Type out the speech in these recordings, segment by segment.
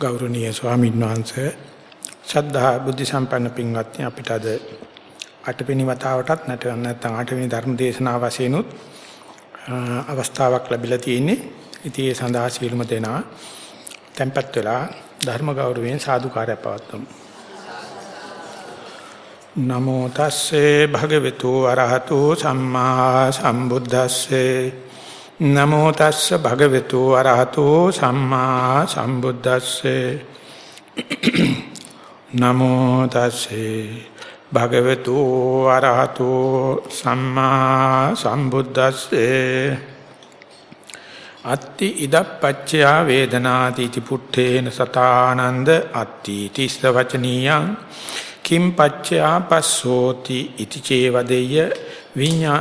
ගෞරවනීය ස්වාමීන් වහන්සේ ශ්‍රද්ධා බුද්ධ සම්පන්න පින්වත්නි අපිට අද අටවෙනි වතාවටත් නැත්නම් අටවෙනි ධර්ම දේශනාව වශයෙන් උත් අවස්ථාවක් ලැබිලා තියෙන්නේ. ඉතින් ඒ සඳහා සීලම දෙනා tempත් වෙලා ධර්ම ගෞරවයෙන් සාදුකාරය පවත්වමු. නමෝ තස්සේ භගවතු අරහතෝ සම්මා සම්බුද්දස්සේ නමෝ තස්ස භගවතු අරහතෝ සම්මා සම්බුද්දස්සේ නමෝ තස්සේ භගවතු අරහතෝ සම්මා සම්බුද්දස්සේ අත්ති ඉදප්පච්චය වේදනාති इति පුට්ඨේන සතානන්ද අත්ති තිස්ස වචනීයං කිම් පච්චය පස්සෝති इति චේවදෙය්‍ය විඤ්ඤා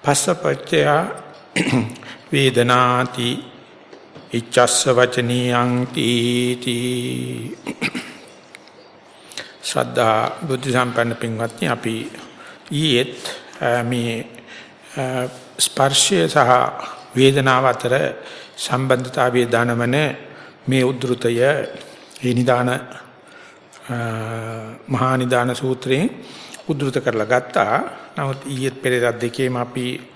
පස්සපච්චය වේදනාති ඉච්ඡස්ස වචනීයං තීති ශ්‍රද්ධා බුද්ධ සම්පන්න පින්වත්නි අපි ඊයේත් මේ ස්පර්ශය සහ වේදනාව අතර සම්බන්ධතාවය දනවන මේ උද්ෘතය ඒ නිදාන මහා නිදාන සූත්‍රයෙන් උද්ෘත කරලා ගත්තා. නමුත් ඊයේත් පෙරේදා දෙකේම අපි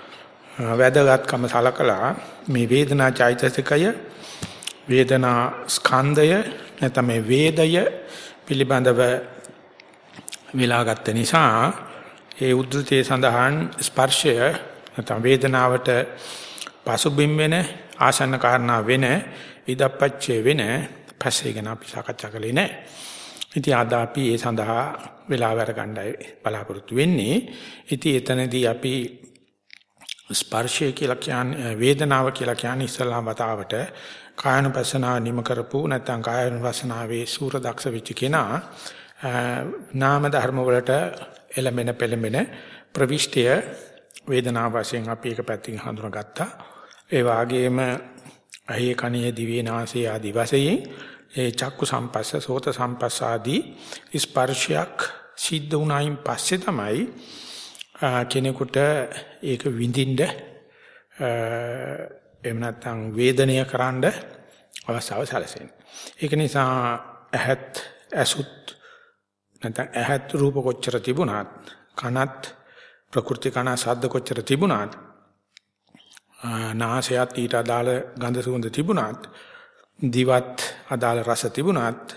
වැදගත්කම සලකලා මේ වේදනා චෛතසිකය වේදනා ස්කන්ධය නැත්නම් මේ වේදය පිළිබඳව වෙලා ගත්ත නිසා ඒ උද්දෘතයේ සඳහන් ස්පර්ශය නැත්නම් වේදනාවට පසුබිම් වෙන ආසන්න කාරණා වෙන ඉදප්පච්චේ වෙන පස්සේ ගැන අපි සාකච්ඡා කළේ නැහැ. ඉතින් අද අපි ඒ සඳහා වෙලාව අරගන්නයි බලාපොරොත්තු වෙන්නේ. ඉතින් එතනදී අපි ස්පර්ශය කියලා කියන්නේ වේදනාව කියලා කියන්නේ ඉස්සලාම වතාවට කායනුපස්සනාව නිම කරපු නැත්නම් කායනුපස්සනාවේ සූර දක්ෂ වෙච්ච කෙනා නාම ධර්ම වලට එළමෙන පෙළමෙන ප්‍රවිෂ්ඨය වේදනාව වශයෙන් අපි එක පැත්තකින් හඳුනාගත්තා. ඒ වාගේම අහේ කණේ දිවේ නාසයේ ආදි වශයෙන් ඒ චක්කු සම්පස්ස සෝත සම්පස්ස ආදී ස්පර්ශයක් සිද්ධ වුණායින් පස්සේ තමයි කෙනෙකුට ඒක විඳින්න එහෙම නැත්නම් වේදනය කරන්න අවස්ථාව සැලසෙන්නේ. ඒක නිසා ඇහත් ඇසුත් නැත්නම් ඇහත් රූප කොච්චර තිබුණත් කනත් ප්‍රකෘති කන ශබ්ද කොච්චර තිබුණත් නාසයත් ඊට අදාළ ගඳ සුවඳ තිබුණත් දිවත් අදාළ රස තිබුණත්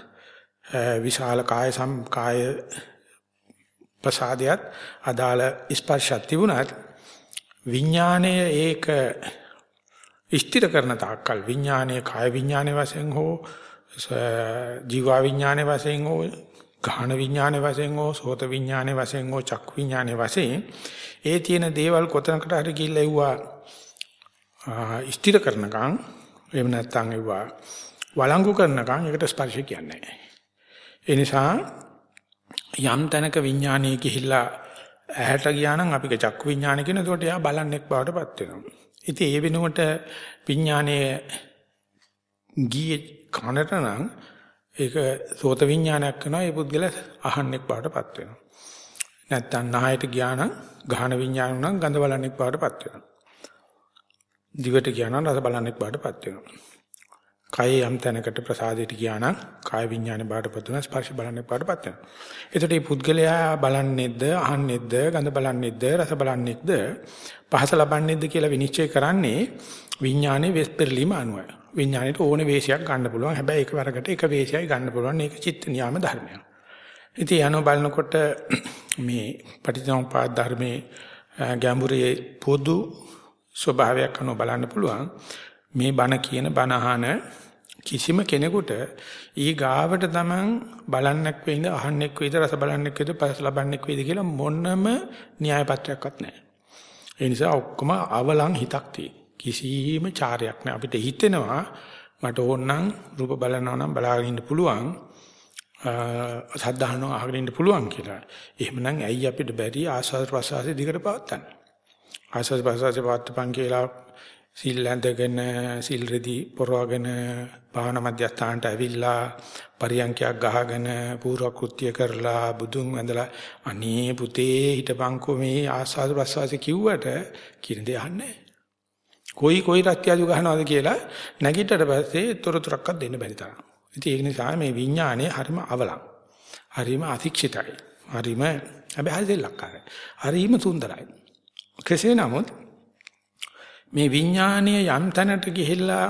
විශාල කාය සම් කාය ප්‍රසාදයට අදාළ ස්පර්ශයක් තිබුණත් විඥාණය ඒක ස්ථිර කරන තාක්කල් විඥානයේ කාය විඥානයේ වශයෙන් හෝ ජීවා විඥානයේ වශයෙන් හෝ ගාහන විඥානයේ වශයෙන් හෝ සෝත විඥානයේ වශයෙන් හෝ චක් විඥානයේ වශයෙන් ඒ තියෙන දේවල් කොතනකට හරි ගිහිල්ලා එවුවා ස්ථිර කරනකම් එහෙම නැත්නම් එවුවා වළංගු කරනකම් ඒකට ස්පර්ශ කියන්නේ නැහැ. ඒ නිසා යම් තැනක විඥානයේ ගිහිල්ලා ඇහැට ගියා නම් අපි චක්කු විඥානය කියන ඒකට එයා බලන්නෙක් බවටපත් වෙනවා. ඉතින් ඒ වෙනුවට විඥානයේ ගියේ කනට නම් ඒක සෝත විඥානයක් කරනවා ඒ පුද්ගලයා අහන්නෙක් බවටපත් වෙනවා. නැත්තම් නහයට ගියා නම් ගහන විඥාන නම් ගඳ බලන්නෙක් බවටපත් වෙනවා. දිවට ගියා නම් රස බලන්නෙක් බවටපත් වෙනවා. කයේ යම් තැනකට ප්‍රසාදයට ගියා නම් කාය විඥානේ බාටපත් වෙන ස්පර්ශ බලන්නේ බාටපත් වෙනවා. එතකොට මේ පුද්ගලයා බලන්නේද්ද, අහන්නෙද්ද, ගඳ බලන්නේද්ද, රස බලන්නේද්ද, පහස ලබන්නේද්ද කියලා විනිශ්චය කරන්නේ විඥානේ වෙස් පෙරලීම අනුවයි. විඥානෙට ඕන වේශයක් ගන්න පුළුවන්. හැබැයි එක වරකට එක වේශයයි ගන්න පුළුවන්. ඒක චිත්ත නියාම ධර්මයක්. ඉතින් යano බලනකොට මේ පටිච්චසමුපාද ධර්මයේ ගැඹුරේ පොදු ස්වභාවයක් අනුව බලන්න පුළුවන්. මේ බණ කියන බණ අහන කිසිම කෙනෙකුට ඊ ගාවට තමන් බලන්නෙක් වෙයිද අහන්නෙක් වෙයිද රස බලන්නෙක් වෙයිද පස් ලබන්නෙක් වෙයිද කියලා මොනම න්‍යාය පත්‍රයක්වත් නැහැ. ඒ නිසා ඔක්කොම අවලං හිතක් තියෙන. කිසිම චාරයක් නැහැ. අපිට හිතෙනවා මට ඕනනම් රූප බලනවා නම් බලාගෙන ඉන්න පුළුවන්. සද්ධාහනෝ අහගෙන ඉන්න පුළුවන් කියලා. එහෙමනම් ඇයි අපිට බැරි ආස්වාද ප්‍රසවාසයේ දිගට පවත්තන්න? ආස්වාද ප්‍රසවාසයේ පවත්තපන් කියලා සිල් ඇඳගෙන සිල් රෙදි පොරවගෙන භාවනා මධ්‍යස්ථානට ඇවිල්ලා පරියන්කයක් ගහගෙන පූර්ව කෘත්‍ය කරලා බුදුන් වැඳලා අනේ පුතේ හිටපන්කෝ මේ ආස්වාද ප්‍රසවාස කිව්වට කියන දේ අහන්නේ කොයි කොයි රත්යාදු ගහනවද කියලා නැගිටට පස්සේ තොරතුරක්වත් දෙන්න බැරි තරම් ඉතින් ඒක නිසා මේ විඥානය හරිම අවලං. හරිම අතික්ෂිතයි. හරිම හැබැයි හරි දෙලක්කාරයි. හරිම සුන්දරයි. කෙසේ නමුත් මේ විඥානීය යම් තැනට ගිහිල්ලා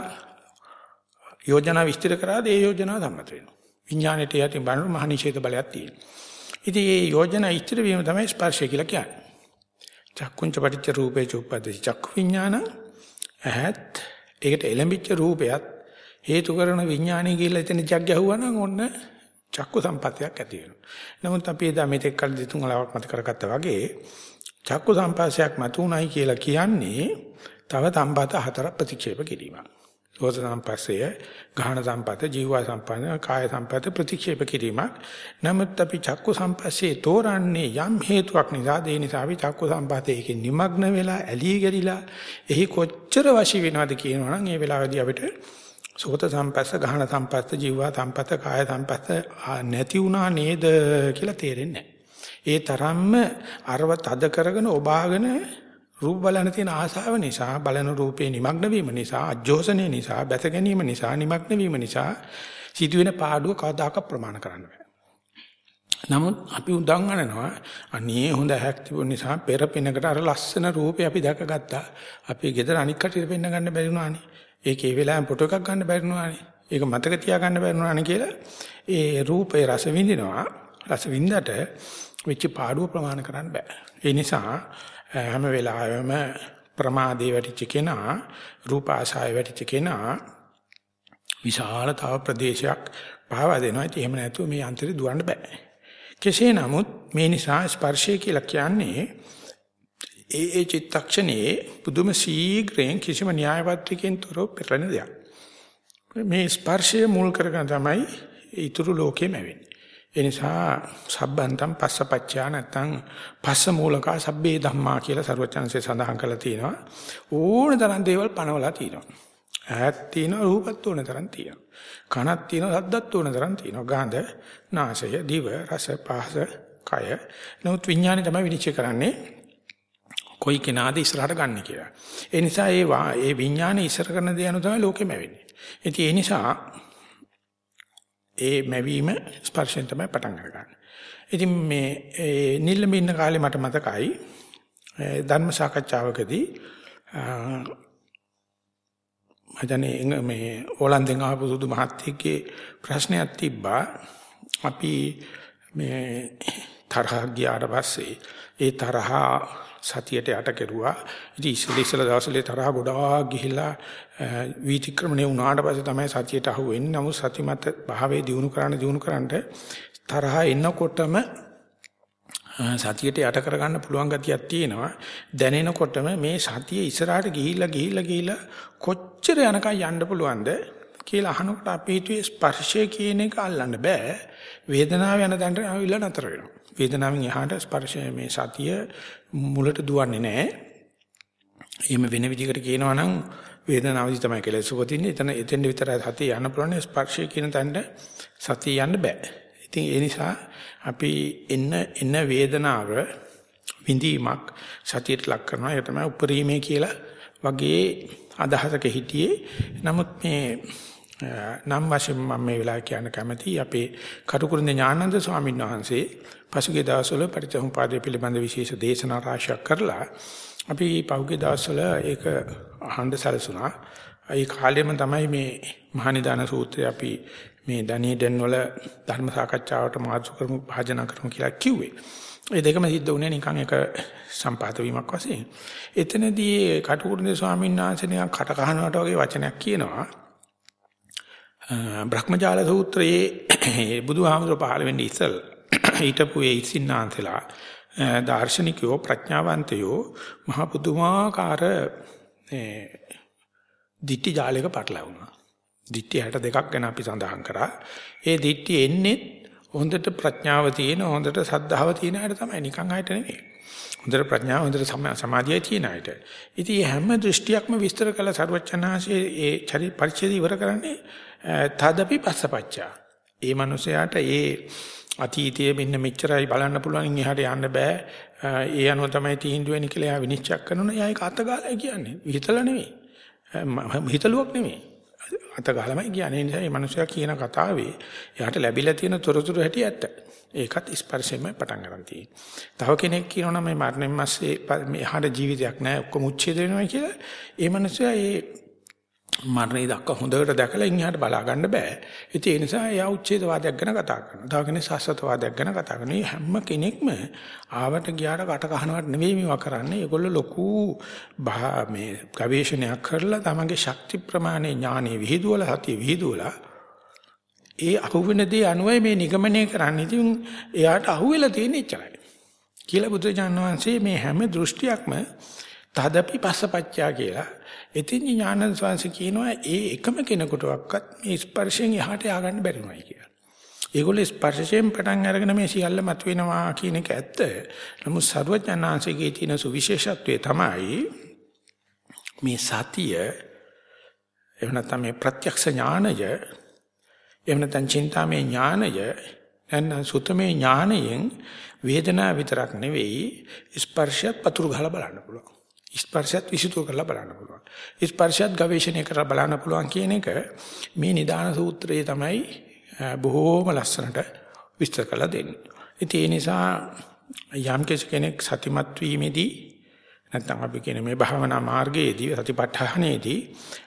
යෝජනා විස්තර කරාද ඒ යෝජනාව සම්මත වෙනවා. විඥාණයට යටින් බලන මහ නිෂේධ බලයක් තියෙනවා. ඉතින් මේ යෝජනා ඉස්තර වීම තමයි ස්පර්ශය කියලා කියන්නේ. චක්කුංච පටිච්ච රූපේ චුප්පදි චක්කු විඥාන ඇහත් ඒකට එළඹිච්ච රූපයත් හේතු කරන විඥානය කියලා එතන ජග් ගැහුවා නම් ඔන්න චක්කු සම්පත්තියක් ඇති වෙනවා. නමුත් අපි එදා මෙතෙක් කල දෙතුන් අලවක් මත කරගත්තා වගේ චක්කු සම්පස්සයක් මතුණයි කියලා කියන්නේ තව සම්පත හතර ප්‍රතික්ෂේප කිරීමක්. සෝත සම්පස්සය, ගාහන සම්පත, ජීවා සම්පත, කාය සම්පත ප්‍රතික්ෂේප කිරීමක්. නමුත් අපි චක්කු සම්පස්සේ තෝරන්නේ යම් හේතුවක් නිසා ඒ නිසා අපි චක්කු සම්පතේ නිමග්න වෙලා ඇලී ගරිලා එහි කොච්චර වශී වෙනවද කියනවනම් ඒ වෙලාවේදී අපිට සෝත සම්පස්ස ගහන සම්පස්ස ජීවා සම්පස්ස කාය සම්පස්ස නැති වුණා නේද කියලා තේරෙන්නේ නැහැ. ඒ තරම්ම අරව තද කරගෙන ඔබාගෙන රූප බලන තියෙන ආසාව නිසා බලන රූපේ නිමග්න වීම නිසා අජෝසනේ නිසා බැස ගැනීම නිසා නිමග්න වීම නිසා සිදුවෙන පාඩුව කවදාක ප්‍රමාණ කරන්න බෑ. නමුත් අපි උදන් අනනවා අනේ හොඳ ඇහක් තිබුණ නිසා පෙර පිනකට අර ලස්සන රූපේ අපි දැකගත්තා. අපි ගෙදර අනික් කටියට පෙන්න ගන්න බැරි වුණානේ. ඒකේ වෙලාවෙන් ෆොටෝ එකක් ගන්න බැරි වුණානේ. ඒක මතක තියාගන්න බැරි වුණානේ කියලා ඒ රූපේ රස විඳිනවා. රස විඳට වෙච්ච පාඩුව ප්‍රමාණ කරන්න බෑ. ඒ නිසා හැම වෙලාවෙම ප්‍රමාදේ වැටිච්ච කෙනා රූප ආශාය වැටිච්ච කෙනා විශාල තව ප්‍රදේශයක් පාවා දෙනවා. ඉතින් එහෙම නැතුව මේ අන්තරේ දුවන්න බෑ. කෙසේ නමුත් මේ නිසා ස්පර්ශය කියලා කියන්නේ ඒ ඒ චිත්තක්ෂණයේ පුදුම සීඝ්‍රයෙන් කිසිම න්‍යාය පත්‍රයකින් තොරව පෙරලෙන දෙයක්. මේ ස්පර්ශය මුල් කරගෙන තමයි ඊතුරු ලෝකෙම වෙන්නේ. ඒ නිසා සබ්බන්තම් පස්සපච්චා නැත්තම් පස්ස මූලකා සබ්බේ ධම්මා කියලා සරුවචනසේ සඳහන් කරලා තියෙනවා. ඕන තරම් දේවල් පනවලා තියෙනවා. ඇහක් තියෙනවා රූපත් ඕන තරම් තියෙනවා. කනක් තියෙනවා සද්දත් ඕන තරම් තියෙනවා. ගන්ධ, නාසය, දිව, රස, පහස, කය. නමුත් විඥානය තමයි විනිශ්චය කරන්නේ. කොයි කෙනාද ඉස්සරහට ගන්න කියලා. ඒ නිසා ඒ ඒ විඥානය ඉස්සර කරන දේ අනුව තමයි ලෝකෙම වෙන්නේ. ඉතින් ඒ නිසා ඒ මැවීම ස්පර්ශයෙන් තමයි පටන් අරගන්නේ. ඉතින් මේ නිල්ලම ඉන්න කාලේ මට මතකයි ධර්ම සාකච්ඡාවකදී මදනේ මේ ඕලන්දෙන් ආපු සුදු මහත්තයෙක්ගේ ප්‍රශ්නයක් තිබ්බා. අපි මේ තරහ ගියාට පස්සේ ඒ තරහ සතියට යට කෙරුවා. ඉතින් ඉස්සෙල්ලා ඉස්සෙල්ලා දවස්වල තරහ ගොඩාක් ගිහිලා වීතික්‍රමණය වුණාට පස්සේ තමයි සතියට අහු වෙන්නේ. නමුත් සතිමත් භාවයේ දිනු කරන්න දිනු කරන්න තරහ එනකොටම සතියට යට කරගන්න පුළුවන් ගතියක් තියෙනවා. දැනෙනකොටම මේ සතිය ඉස්සරහට ගිහිල්ලා ගිහිල්ලා ගිහිල්ලා කොච්චර යනකම් යන්න පුළුවන්ද කියලා අහනකොට අපි හිතුවේ ස්පර්ශය කියන එක අල්ලන්න බෑ. වේදනාව යන තැනට ආවිල්ලා නතර වෙනවා. වේදනාවෙන් එහාට ස්පර්ශය මේ සතිය මුලට දුවන්නේ නැහැ. එහෙම වෙන විදිහකට කියනවා නම් වේදනාවදි තමයි කෙලෙස් උපදින්නේ. එතන එතෙන් විතරයි සතිය යන්න පුළුවන්. ස්පර්ශය කියන තැනට සතිය යන්න බෑ. ඉතින් ඒ නිසා අපි එන්න එන වේදනාව විඳීමක් සතියට ලක් කරනවා. ඒක තමයි උපරිමේ කියලා වගේ අදහසක හිටියේ. නමුත් මේ නම් වශයෙන් මම මේ වෙලාව කියන්න කැමතියි අපේ කටුකුරුන්ද ඥානන්ද ස්වාමීන් වහන්සේ පසුගිය දවස්වල පරිත්‍යාගපාදයේ පිළිබඳ විශේෂ දේශනා රාශියක් කරලා අපි පහුගිය දවස්වල ඒක අහන්න සැලසුණා. ඒ කාලෙම තමයි මේ මහනිදාන සූත්‍රය අපි මේ ධනී දෙන් වල ධර්ම සාකච්ඡාවට මාතෘ කරමු භාජන කරමු කියලා කිව්වේ. ඒ දෙකම සිද්ධ වුණේ නිකන් එක සම්පාත වීමක් වශයෙන්. එතනදී කටුකුරුන්ද ස්වාමීන් වහන්සේ නිකන් කට කහනවට වගේ වචනයක් කියනවා. බ්‍රහ්මජාල සූත්‍රයේ බුදුහාමුදුර පහළ වෙන්නේ ඉස්සල් හිටපු ඒ ඉසින්නාන්තලා දාර්ශනිකයෝ ප්‍රඥාවන්තයෝ මහ පුදුමාකාර දිට්ටි ජාලයක පටලවුණා. දිට්ටි 62ක් ගැන අපි සඳහන් කරා. ඒ දිට්ටි එන්නේ හොඳට ප්‍රඥාව තියෙන හොඳට සද්ධාව තියෙන අයට තමයි නිකන් අයට නෙමෙයි. හොඳට ප්‍රඥාව හොඳට සමාධිය තියෙන අයට. ඉතින් හැම දෘෂ්ටියක්ම විස්තර කළ සර්වචනාංශයේ ඒ චරි පරිච්ඡේද ඉවර කරන්නේ තදපි පස්සපච්චා. ඒ මනුස්සයාට ඒ අතීතයේ මෙන්න මෙච්චරයි බලන්න පුළුවන් එහාට යන්න බෑ. ඒ අනුව තමයි තීන්දුව වෙන්නේ කියලා එයා විනිශ්චය කරනවා. එයා ඒක අතගාලා කියන්නේ. හිතලා නෙවෙයි. හිතලුවක් නෙවෙයි. අත ගහලමයි කියන්නේ. ඒ නිසා මේ මිනිසයා කියන කතාවේ එයාට ලැබිලා තියෙන තොරතුරු හැටි ඇත්ත. ඒකත් ස්පර්ශයෙන්ම පටන් ගන්න තියෙන්නේ. තව කෙනෙක් කියනවා මේ මරණයන් මස්සේ මේ එහාට ජීවිතයක් නැහැ ඔක්කොම උච්ඡේද වෙනවා කියලා. ඒ මිනිසයා ඒ මරණය දක්වා හොඳට දැකලා ඉන්හාට බලා ගන්න බෑ. ඉතින් ඒ නිසා එයා උච්ඡේදවාදයක් ගැන කතා කරනවා. තව කෙනෙක් සාස්වතවාදයක් ගැන කතා කරනවා. හැම කෙනෙක්ම ආවට ගියාට කට කහනවට නෙවෙයි මේවා කරන්නේ. ඒගොල්ලෝ ලොකු මේ ගවේෂණයක් කරලා තමන්ගේ ශක්ති ප්‍රමාණය ඥානෙ විහිදුවලා සතිය විහිදුවලා ඒ අහුවෙන දේ අනුවයි මේ නිගමනය කරන්නේ. ඉතින් එයාට අහුවෙලා තියෙන ඉච්චරයි. කියලා බුදුජානක වහන්සේ මේ හැම දෘෂ්ටියක්ම තදපි පස්සපච්චා කියලා ඉතින් ඥානන් ස්වාමීන් කියනවා ඒ එකම කෙනෙකුටවත් මේ ස්පර්ශයෙන් එහාට ය아가න්න බැරි නයි කියලා. ඒගොල්ලෝ ස්පර්ශයෙන් පටන් අරගෙන මේ සියල්ල මතුවෙනවා කියන එක ඇත්ත. නමුත් සර්වඥාන්සේගේ තියෙන සුවිශේෂත්වය තමයි මේ සතිය එහෙම නැත්නම් මේ ප්‍රත්‍යක්ෂ ඥානය එහෙම නැත්නම් චින්තාමේ ඥානය නැත්නම් සුතමේ ඥානයෙන් වේදනාව විතරක් නෙවෙයි ස්පර්ශයත් පතුරු ගහලා බලන්න පුළුවන්. ස්පර්ශයත් විසුතු කරලා බලන්න පුළුවන්. ස්පර්ශයත් ගවේෂණය කරලා බලන්න පුළුවන් කියන එක මේ නිදාන සූත්‍රයේ තමයි බොහෝම ලස්සනට විස්තර කරලා දෙන්නේ. ඉතින් ඒ නිසා යම් කෙනෙක් සතිමත් වීමේදී නැත්නම් අපි කියන මේ භාවනා මාර්ගයේදී සතිපට්ඨානයේදී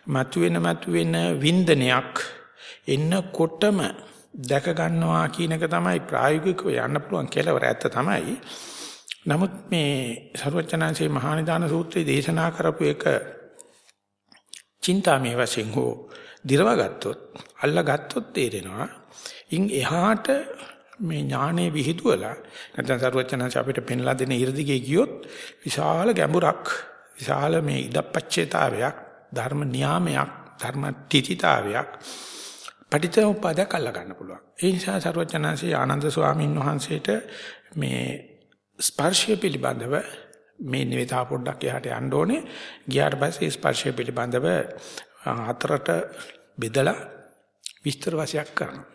මතුවෙන මතුවෙන වින්දනයක් එන්නකොටම දැක ගන්නවා කියන එක තමයි ප්‍රායෝගිකව යන්න පුළුවන් කියලා වර ඇත්ත තමයි. නමුත් මේ සරුවචනාංශේ මහානිදාන සූත්‍රයේ දේශනා කරපු එක චින්තාමේ වශයෙන් හෝ දිරවගත්තොත් අල්ලගත්තොත් තේරෙනවා. ඉන් එහාට මේ ඥානෙ විහිදුවලා නැත්නම් සරුවචනාංශ අපිට පෙන්ලා දෙන 이르දිගේ ගියොත් විශාල ගැඹුරක් විශාල මේ ඉදපච්චේතාවයක් ධර්ම නියාමයක් ධර්ම තිතිතාවයක් පටිච්චසමුප්පාදයක් අල්ල ගන්න පුළුවන්. ඒ නිසා සරුවචනාංශේ ආනන්ද ස්වාමීන් වහන්සේට මේ ස්පර්ශය පිළිබඳව මේ නිවිතා පොඩ්ඩක් එහාට යන්න ඕනේ. ගියාට පස්සේ ස්පර්ශය පිළිබඳව හතරට බෙදලා විස්තර වශයක් කරනවා.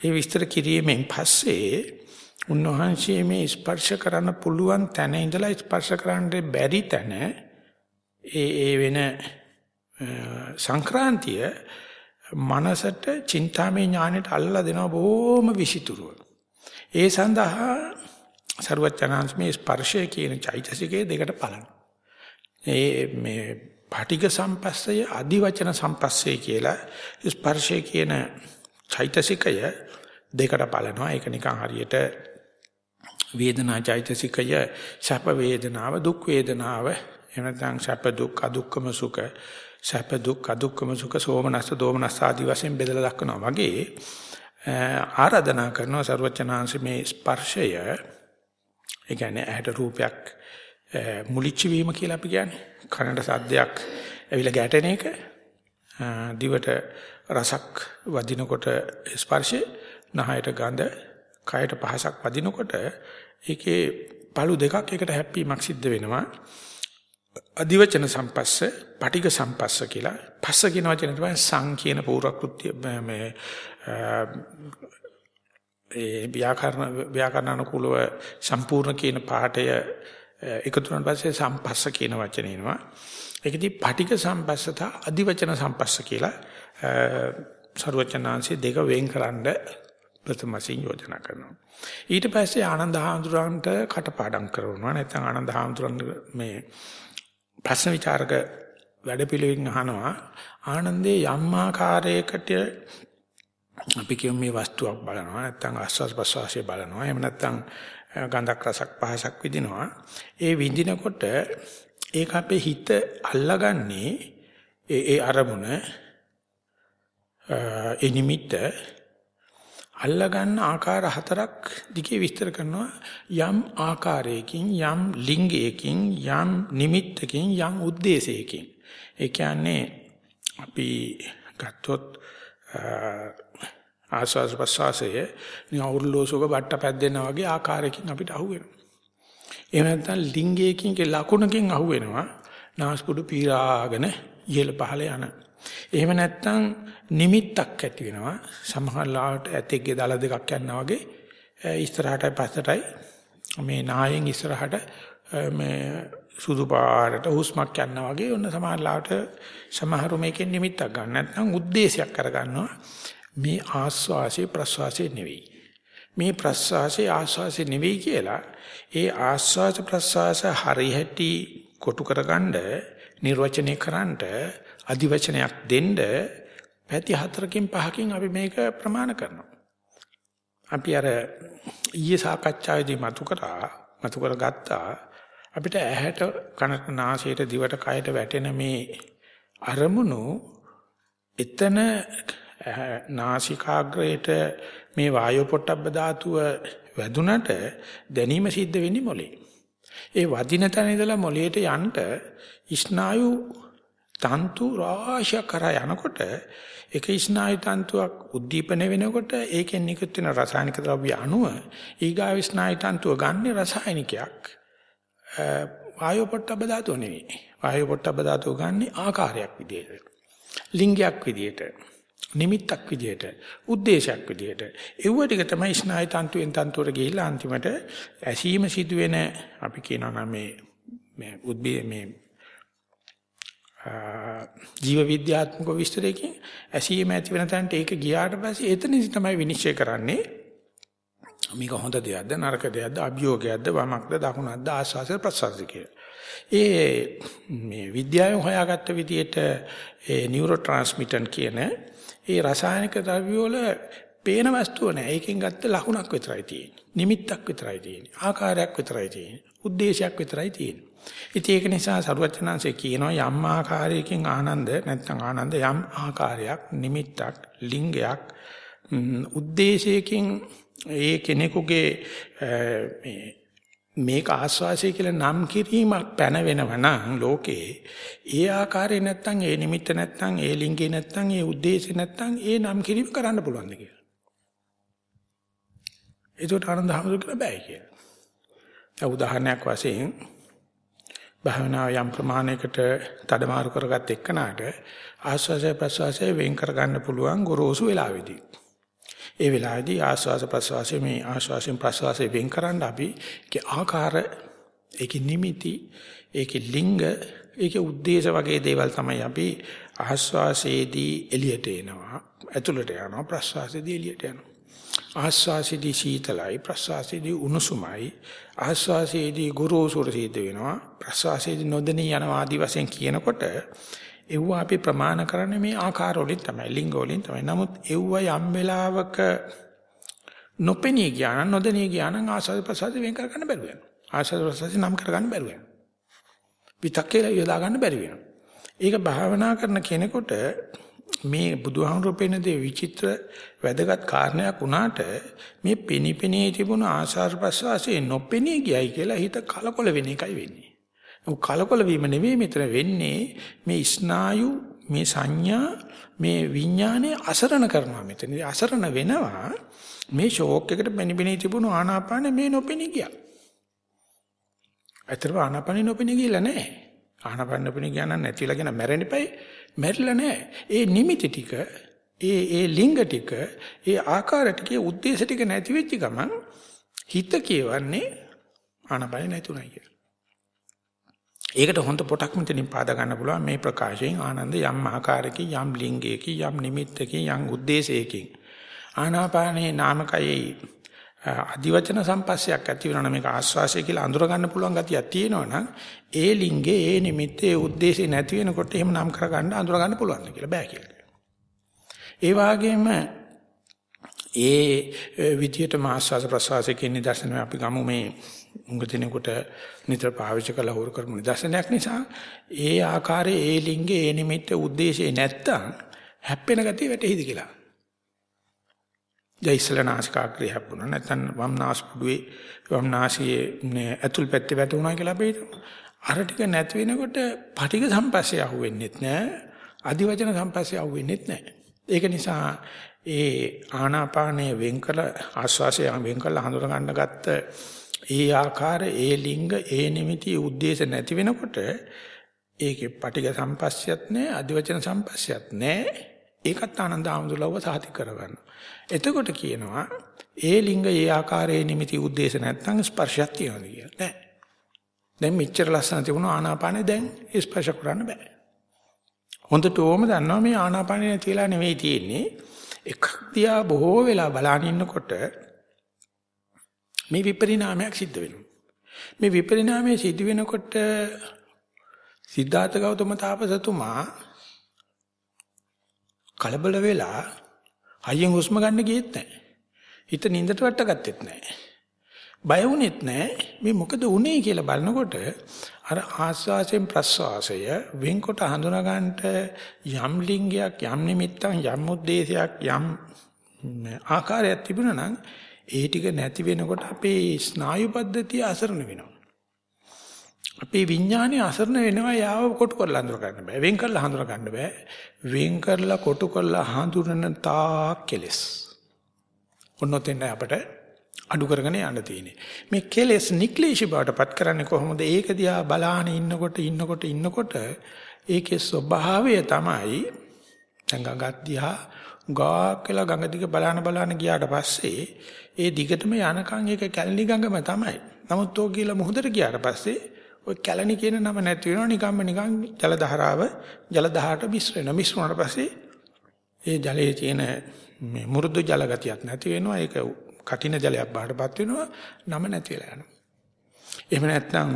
ඒ විස්තර කිරීමෙන් පස්සේ උන්වහන්සේ මේ ස්පර්ශ කරන්න පුළුවන් තැන ඉඳලා ස්පර්ශ කරන්න බැරි තැන ඒ ඒ වෙන සංක්‍රාන්තිය මනසට චින්තාමය ඥානෙට අල්ලලා දෙනවා බොහොම විසිතුරුව. ඒ සඳහා සරුවචනාංශ මේ ස්පර්ශය කියන චෛතසිකයේ දෙකට බලන. ඒ මේ පාටික සම්පස්සය අදිවචන සම්පස්සේ කියලා ස්පර්ශය කියන චෛතසිකය දෙකට බලනවා. ඒක නිකන් හරියට වේදනා චෛතසිකය සැප වේදනාව දුක් වේදනාව එහෙම නැත්නම් සැප දුක් අදුක්කම සුඛ සැප දුක් අදුක්කම සුඛ සෝමනස්ස දෝමනස්ස ආදී වශයෙන් බෙදලා දක්වනවා වගේ ආරාධනා කරනවා ਸਰවචනාංශ මේ ස්පර්ශය ඒ කියන්නේ ඇහැට රූපයක් මුලිච්ච වීම කියලා අපි කියන්නේ. කනට සද්දයක් ඇවිල්ලා ගැටෙන එක. දිවට රසක් වදිනකොට ස්පර්ශේ, නහයට ගඳ, කයට පහසක් වදිනකොට ඒකේ පළු දෙකක් එකට හැප්පීමක් සිද්ධ වෙනවා. අදිවචන සම්පස්ස, පටිඝ සම්පස්ස කියලා. පස්ස කියන වචනේ තමයි සං කියන පූර්වකෘත්‍ය මේ ඒ ව්‍යාකරණ ව්‍යාකරණ අනුකූලව සම්පූර්ණ කියන පාඩය එකතු වුණාට පස්සේ සම්පස්ස කියන වචනේ එනවා. ඒකදී පටික සම්පස්සත අධිවචන සම්පස්ස කියලා සරුවචනාංශයේ දෙක වෙන්කරනද ප්‍රථමසින් යෝජනා කරනවා. ඊට පස්සේ ආනන්ද හාමුදුරන්ට කටපාඩම් කරනවා. නැත්නම් ආනන්ද හාමුදුරන් මේ ප්‍රශ්න විචාරක වැඩපිළිවෙලින් අහනවා ආනන්දේ යම් ආකාරයකට අපි කියමු මේ වස්තුවක් බලනවා නැත්නම් ආස්වාස් ප්‍රස්වාසය බලනවා. එහෙම නැත්නම් ගන්ධක් රසක් පහසක් විඳිනවා. ඒ විඳිනකොට ඒක අපේ හිත අල්ලගන්නේ ඒ ඒ අරමුණ ඒ නිමිත්ත අල්ලගන්න ආකාර හතරක් දිගේ විස්තර කරනවා. යම් ආකාරයකින් යම් ලිංගයකින් යම් නිමිත්තකින් යම් ಉದ್ದೇಶයකින් ඒ කියන්නේ අපි ගත්තොත් ආස්වාද ප්‍රසවාසයේ නිකන් උරුල්ලෝසුක බට්ට පැද්දෙනා වගේ ආකාරයකින් අපිට අහුවෙනවා. එහෙම නැත්නම් ලිංගයකින් ලකුණකින් අහුවෙනවා. නාස්පුඩු පීරාගෙන ඉහළ පහළ යන. එහෙම නැත්නම් නිමිත්තක් ඇති වෙනවා. සමහර ලාට ඇතෙක්ගේ දල දෙකක් යනවා වගේ ඉස්සරහටයි පස්සටයි මේ නායෙන් ඉස්සරහට මේ සුදු පාරට හුස්මක් යනවා වගේ ඔන්න සමාහලාවට සමහරු මේකෙන් නිමිත්තක් ගන්න. නැත්නම් ಉದ್ದೇಶයක් කරගන්නවා මේ ආස්වාසේ ප්‍රස්වාසේ නෙවෙයි. මේ ප්‍රස්වාසේ ආස්වාසේ නෙවෙයි කියලා ඒ ආස්වාස ප්‍රස්වාස හරිහැටි කොටු කරගන්න නිර්වචනය කරන්නට අධිවචනයක් දෙන්න පැති හතරකින් පහකින් අපි මේක ප්‍රමාණ කරනවා. අපි අර ඊයේ සාකච්ඡාවේදී මතු කරා මතු කරගත්තා අපිට ඇහැට කනට නාසයට දිවට කයට වැටෙන මේ අරමුණු එතන නාසිකාග්‍රයට මේ වායු පොට්ටබ්බ ධාතුව වැදුනට දැනීම සිද්ධ වෙන්නේ මොලේ. ඒ වදින තැන ඉඳලා මොලේට යන්න ස්නායු තන්තු රාශිය කරා යනකොට එක ස්නායු තන්තුවක් උද්දීපන වෙනකොට ඒකෙන් නිකුත් වෙන රසායනික ද්‍රව්‍ය අණුව ඊගාව ස්නායු තන්තුව ගන්න රසායනිකයක් වායු පොට්ටබ්බ ධාතුව නෙවෙයි. වායු පොට්ටබ්බ ධාතුව ගන්න ආකාරයක් විදියට. ලිංගයක් විදියට. නිමිත්තක් විදියට. උද්දේශයක් විදියට. ඒව ටික තමයි ස්නායු තන්තුවෙන් තන්තුවට ගිහිල්ලා අන්තිමට ඇසීම සිදුවෙන අපි කියනවා මේ මේ උද්බේ මේ ජීව විද්‍යාත්මක විස්තරයකින් ඇසීම ඇති වෙන තැනට ඒක ගියාට පස්සේ එතනදි තමයි විනිශ්චය කරන්නේ මේක හොඳ දෙයක්ද නරක දෙයක්ද අභියෝගයක්ද වමක්ද දකුණක්ද ආස්වාසය ප්‍රසවාසය ඒ මේ විද්‍යාවෙන් හොයාගත්ත විදිහට ඒ නියුරෝ ට්‍රාන්ස්මිටර් කියන ඒ රසායනික ද්‍රව්‍ය වල පේන වස්තුව නෑ. ඒකෙන් ගත්ත ලකුණක් විතරයි තියෙන්නේ. නිමිත්තක් විතරයි තියෙන්නේ. ආකාරයක් විතරයි තියෙන්නේ. ಉದ್ದೇಶයක් විතරයි තියෙන්නේ. ඉතින් ඒක නිසා සරුවචනාංශය කියනවා යම් ආකාරයකින් ආනන්ද නැත්නම් ආනන්ද යම් ආකාරයක් නිමිත්තක් ලිංගයක් ಉದ್ದೇಶයකින් ඒ කෙනෙකුගේ මේ මේක ආස්වාසය කියලා නම් කිරීමක් පැන වෙනවනම් ලෝකේ ඒ ආකාරය නැත්තම් ඒ නිමිත්ත නැත්තම් ඒ ලිංගේ නැත්තම් ඒ ಉದ್ದೇಶය නැත්තම් ඒ නම් කිරීම කරන්න පුළුවන් ද කියලා. ඒකට ආනන්ද හැමදෙ කියලා බෑ කියලා. දැන් උදාහරණයක් වශයෙන් භාවනා යම් ප්‍රමාණයකට තඩමාරු කරගත් එක්කනාට ආස්වාසය ප්‍රස්වාසය වෙන් කරගන්න පුළුවන් ගොරෝසු වෙලාවේදී. ඒ වෙලාවේදී ආස්වාස ප්‍රසවාසයේ මේ ආස්වාසයෙන් ප්‍රසවාසයෙන් වෙන් කරන්න අපි ඒකේ ආකාර ඒකේ නිමිති ඒකේ ලිංග ඒකේ ಉದ್ದೇಶ වගේ දේවල් තමයි අපි ආස්වාසයේදී එළියට එනවා ඇතුළට යනවා ප්‍රසවාසයේදී එළියට යනවා ආස්වාසයේදී සීතලයි ප්‍රසවාසයේදී උණුසුමයි ආස්වාසයේදී ගුරුසුර සිද්ධ වෙනවා ප්‍රසවාසයේදී නොදෙනී යනවා ආදි වශයෙන් කියනකොට එව්ව අපි ප්‍රමාණ කරන්නේ මේ ආකාර වලින් තමයි ලිංග වලින් තමයි. නමුත් එව්ව යම් වෙලාවක නොපෙනී ගියා නම් නොදෙනී ගියා නම් ආසද ප්‍රසද වෙන් කර ගන්න බැරුව යනවා. ආසද ප්‍රසද නම් කර ගන්න බැරුව යනවා. විතක්කේ යොදා ගන්න බැරි වෙනවා. ඒක භාවනා කරන කෙනෙකුට මේ බුදුහාමුදුරුවෝ පෙන්න දේ විචිත්‍ර වැදගත් කාරණයක් වුණාට මේ පෙනිපෙනී තිබුණු ආසාර ප්‍රසවාසයේ නොපෙනී ගියයි කියලා හිත කලකොල වෙන එකයි වෙන්නේ. කලකොල වීම නෙවෙයි මෙතන වෙන්නේ මේ ස්නායු මේ සංඥා මේ විඥානේ අසරණ කරනවා මෙතන. අසරණ වෙනවා මේ ෂෝක් එකට බැනිබෙනී තිබුණු ආනාපාන මේ නොපෙනී ගියා. ඇත්තටම ආනාපාන නොපෙනී ගිහලා නැහැ. ආනාපාන නොපෙනී ගියා නම් නැතිලා ගෙන මැරෙන්නයි මැරිලා නැහැ. ඒ නිමිති ටික ඒ ඒ ලිංග ටික ඒ ආකාර ටිකේ උද්දේශ ටික නැති වෙච්ච ගමන් හිත කියවන්නේ ආනාපාන නැතුණයි කියලා. ඒකට හොඳ පොටක් මෙතනින් පාදා ගන්න පුළුවන් මේ ප්‍රකාශයෙන් ආනන්ද යම් ආකාරයකින් යම් ලිංගයකින් යම් නිමිත්තකින් යම් ಉದ್ದೇಶයකින් ආනාපානේ නාමකයේ අධිවචන සම්පස්සයක් ඇති වෙනවා මේක ආස්වාසය කියලා අඳුර ගන්න පුළුවන් ගතියක් තියෙනවනම් ඒ ලිංගේ ඒ නිමිත්තේ ಉದ್ದೇಶේ නැති වෙනකොට එහෙම නම් කර ගන්න අඳුර ගන්න පුළුවන් කියලා බෑ කියලා. ඒ වගේම ඒ විදියට මාස්වාස ප්‍රසවාසයේ කියන දර්ශනය අපි ගමු මේ උඟ දිනෙකට නිතර පාවිච්චි කළ හුරු කරමු නිදර්ශනයක් නිසා ඒ ආකාරයේ ඒ ලිංගේ ඒ නිමිත්ත ಉದ್ದೇಶේ නැත්තම් හැප්පෙන ගතිය වැටෙයිද කියලා. ජයිසල නාසිකාග්‍රය හැප්පුණා නැත්නම් වම් නාස්පුඩුවේ වම් නාසියේ ඇතුල් පැත්තේ වැටුණා කියලා අපි හිතමු. අර ටික නැති වෙනකොට පටිඝ සම්පස්සේ අහුවෙන්නෙත් නැහැ. අදිවචන සම්පස්සේ අහුවෙන්නෙත් නැහැ. ඒක නිසා ඒ ආනාපානය වෙන් කළ ආස්වාසය වෙන් කළ හඳුන ගන්න ගත්ත ඒ ආකාර ඒ ලිංග ඒ නිමිති උද්දේශ නැති වෙනකොට ඒකේ පටිඝ සම්පස්සයත් නැහැ අධිවචන සම්පස්සයත් නැහැ ඒකත් ආනන්ද ආමතුලව සාති කරගන්න. එතකොට කියනවා ඒ ලිංග ඒ ආකාරයේ නිමිති උද්දේශ නැත්නම් ස්පර්ශයක් තියෙනවා කියලා. නැහැ. දැන් මෙච්චර ලස්සන තිබුණු ආනාපානෙ දැන් ස්පර්ශ කරන්න බෑ. හොඳට ඕම දන්නවා මේ ආනාපානෙ නැතිලා නෙවෙයි තියෙන්නේ. එකක් දිහා බොහෝ වෙලා බලන ඉන්නකොට මේ විපරිණාමයක් සිද්ධ වෙනවා. මේ විපරිණාමය සිද්ධ වෙනකොට සිද්ධාර්ථ ගෞතම තාපසතුමා කලබල වෙලා හයියෙන් හුස්ම ගන්න ගියෙත් නැහැ. හිත නින්දට වට ගත්තෙත් නැහැ. බය වුණෙත් නැහැ. මේ මොකද උනේ කියලා බලනකොට අර ආස්වාසයෙන් ප්‍රස්වාසය වෙන්කොට හඳුනා ගන්නට යම් ලිංගයක් යම් නිමිත්තක් යම් උද්දේශයක් යම් ආකාරයක් තිබුණා නම් ඒ ටික නැති වෙනකොට අපේ ස්නායු පද්ධතිය අසරණ වෙනවා. අපේ විඥානය අසරණ වෙනවා යාව කොටු කරලා හඳුර ගන්න බෑ. වෙන් කරලා හඳුර ගන්න බෑ. වෙන් කරලා කොටු කරලා හඳුනන තාක් කෙලස්. ඔන්නොතෙන් අපට අඩු කරගෙන යන්න තියෙන්නේ. මේ කෙලස් නික්ලේශී බවටපත් කරන්නේ කොහොමද? ඒක දිහා බලාන ඉන්නකොට ඉන්නකොට ඉන්නකොට ඒකේ ස්වභාවය තමයි සංගඟක් දිහා ගාක් කියලා ගඟ දිග බලාන බලාන ගියාට පස්සේ ඒ දිගටම යනකම් ඒක කැලණි ගඟම තමයි. නමුත් ඕක කියලා මුහුදට ගියාට පස්සේ ඔය කැලණි කියන නම නැති වෙනවා නිකම්ම නිකන් ජල දහරාව ජල දහහට මිශ්‍ර වෙනවා. මිශ්‍ර වුණාට පස්සේ ඒ ජලයේ තියෙන මේ මෘදු ජල ගතියක් නැති වෙනවා. ඒක කටින ජලයක් බාටපත් වෙනවා. නම නැති වෙලා යනවා. එහෙම නැත්නම්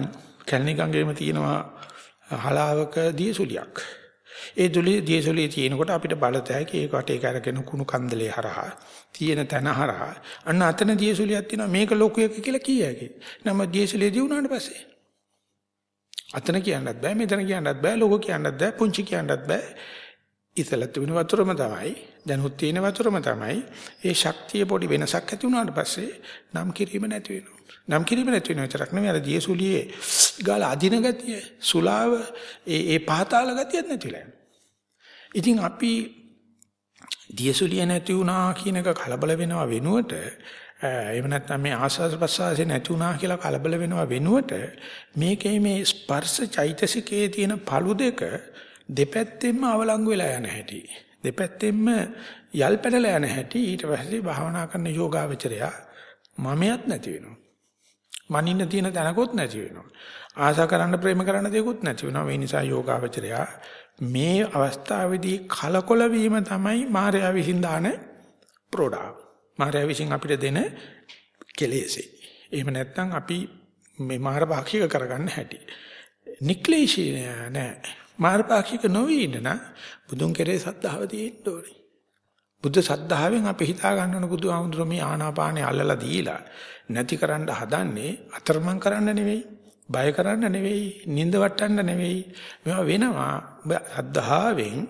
කැලණි ගඟේම තියෙනවා හලාවක දියසුලියක්. ඒ දුලේ දියසුලිය තියෙනකොට අපිට බලතැයි ඒක වටේ කරගෙන කුණු කන්දලේ හරහා තියෙන තැන හරහා. අන්න අතන දියසුලියක් තියෙනවා. මේක ලොකු එක කියලා කියයි. නම දියසුලිය දිනුනාට පස්සේ. අතන කියන්නත් බෑ මෙතන කියන්නත් බෑ ලොකු කියන්නත් බෑ පුංචි කියන්නත් බෑ. ඉතලත් වෙන වතුරම තමයි දැනුත් තියෙන වතුරම තමයි. ඒ ශක්තිය පොඩි වෙනසක් ඇති වුණාට පස්සේ නම් කිරීම නැති වෙනවා. නම් කිරීම නැති වෙන විතරක් නෙමෙයි අර දියසුලියේ ගාල අදින ගතිය සුලාව ඒ ඒ පහතාල ගතියක් නැතිලා ඉතින් අපි දියසුලිය නැති වුණා කියන එක කලබල වෙනවා වෙනුවට එහෙම නැත්නම් මේ ආස්වාද ප්‍රසආසය නැති වුණා කියලා කලබල වෙනවා වෙනුවට මේකේ මේ ස්පර්ශ චෛතසිකයේ තියෙන පළු දෙක දෙපැත්තෙන්ම අවලංගු වෙලා යන හැටි දෙපැත්තෙන්ම යල් පැනලා යන හැටි ඊට පස්සේ භාවනා කරන යෝගාවචරය මමයක් නැති වෙනවා. මනින්න තියෙන තැනකොත් නැති වෙනවා. ආශා කරන්න ප්‍රේම කරන්න දෙයක්වත් නැති වෙනවා. මේ නිසා යෝගාවචරය මේ අවස්ථාවේදී කලකොල වීම තමයි මායාව විසින් දාන ප්‍රෝඩාව මායාව විසින් අපිට දෙන කෙලෙසේ. එහෙම නැත්නම් අපි මේ මාර පාක්ෂික කරගන්න හැටි. නික්ලේශී නෑ. මාර පාක්ෂික නොවී ඉන්න බුදුන් කෙරේ සද්ධාව තියෙන්න ඕනේ. බුද්ධ සද්ධාවෙන් අපි හිතා ගන්න ඕන බුදුහාමුදුරුවෝ මේ ආනාපානේ අල්ලලා දීලා නැතිකරන්න හදන්නේ අතරමං කරන්න නෙවෙයි. බය කරන්න නෙවෙයි, නිින්ද වටන්න නෙවෙයි. මේවා වෙනවා. සද්ධාවෙන්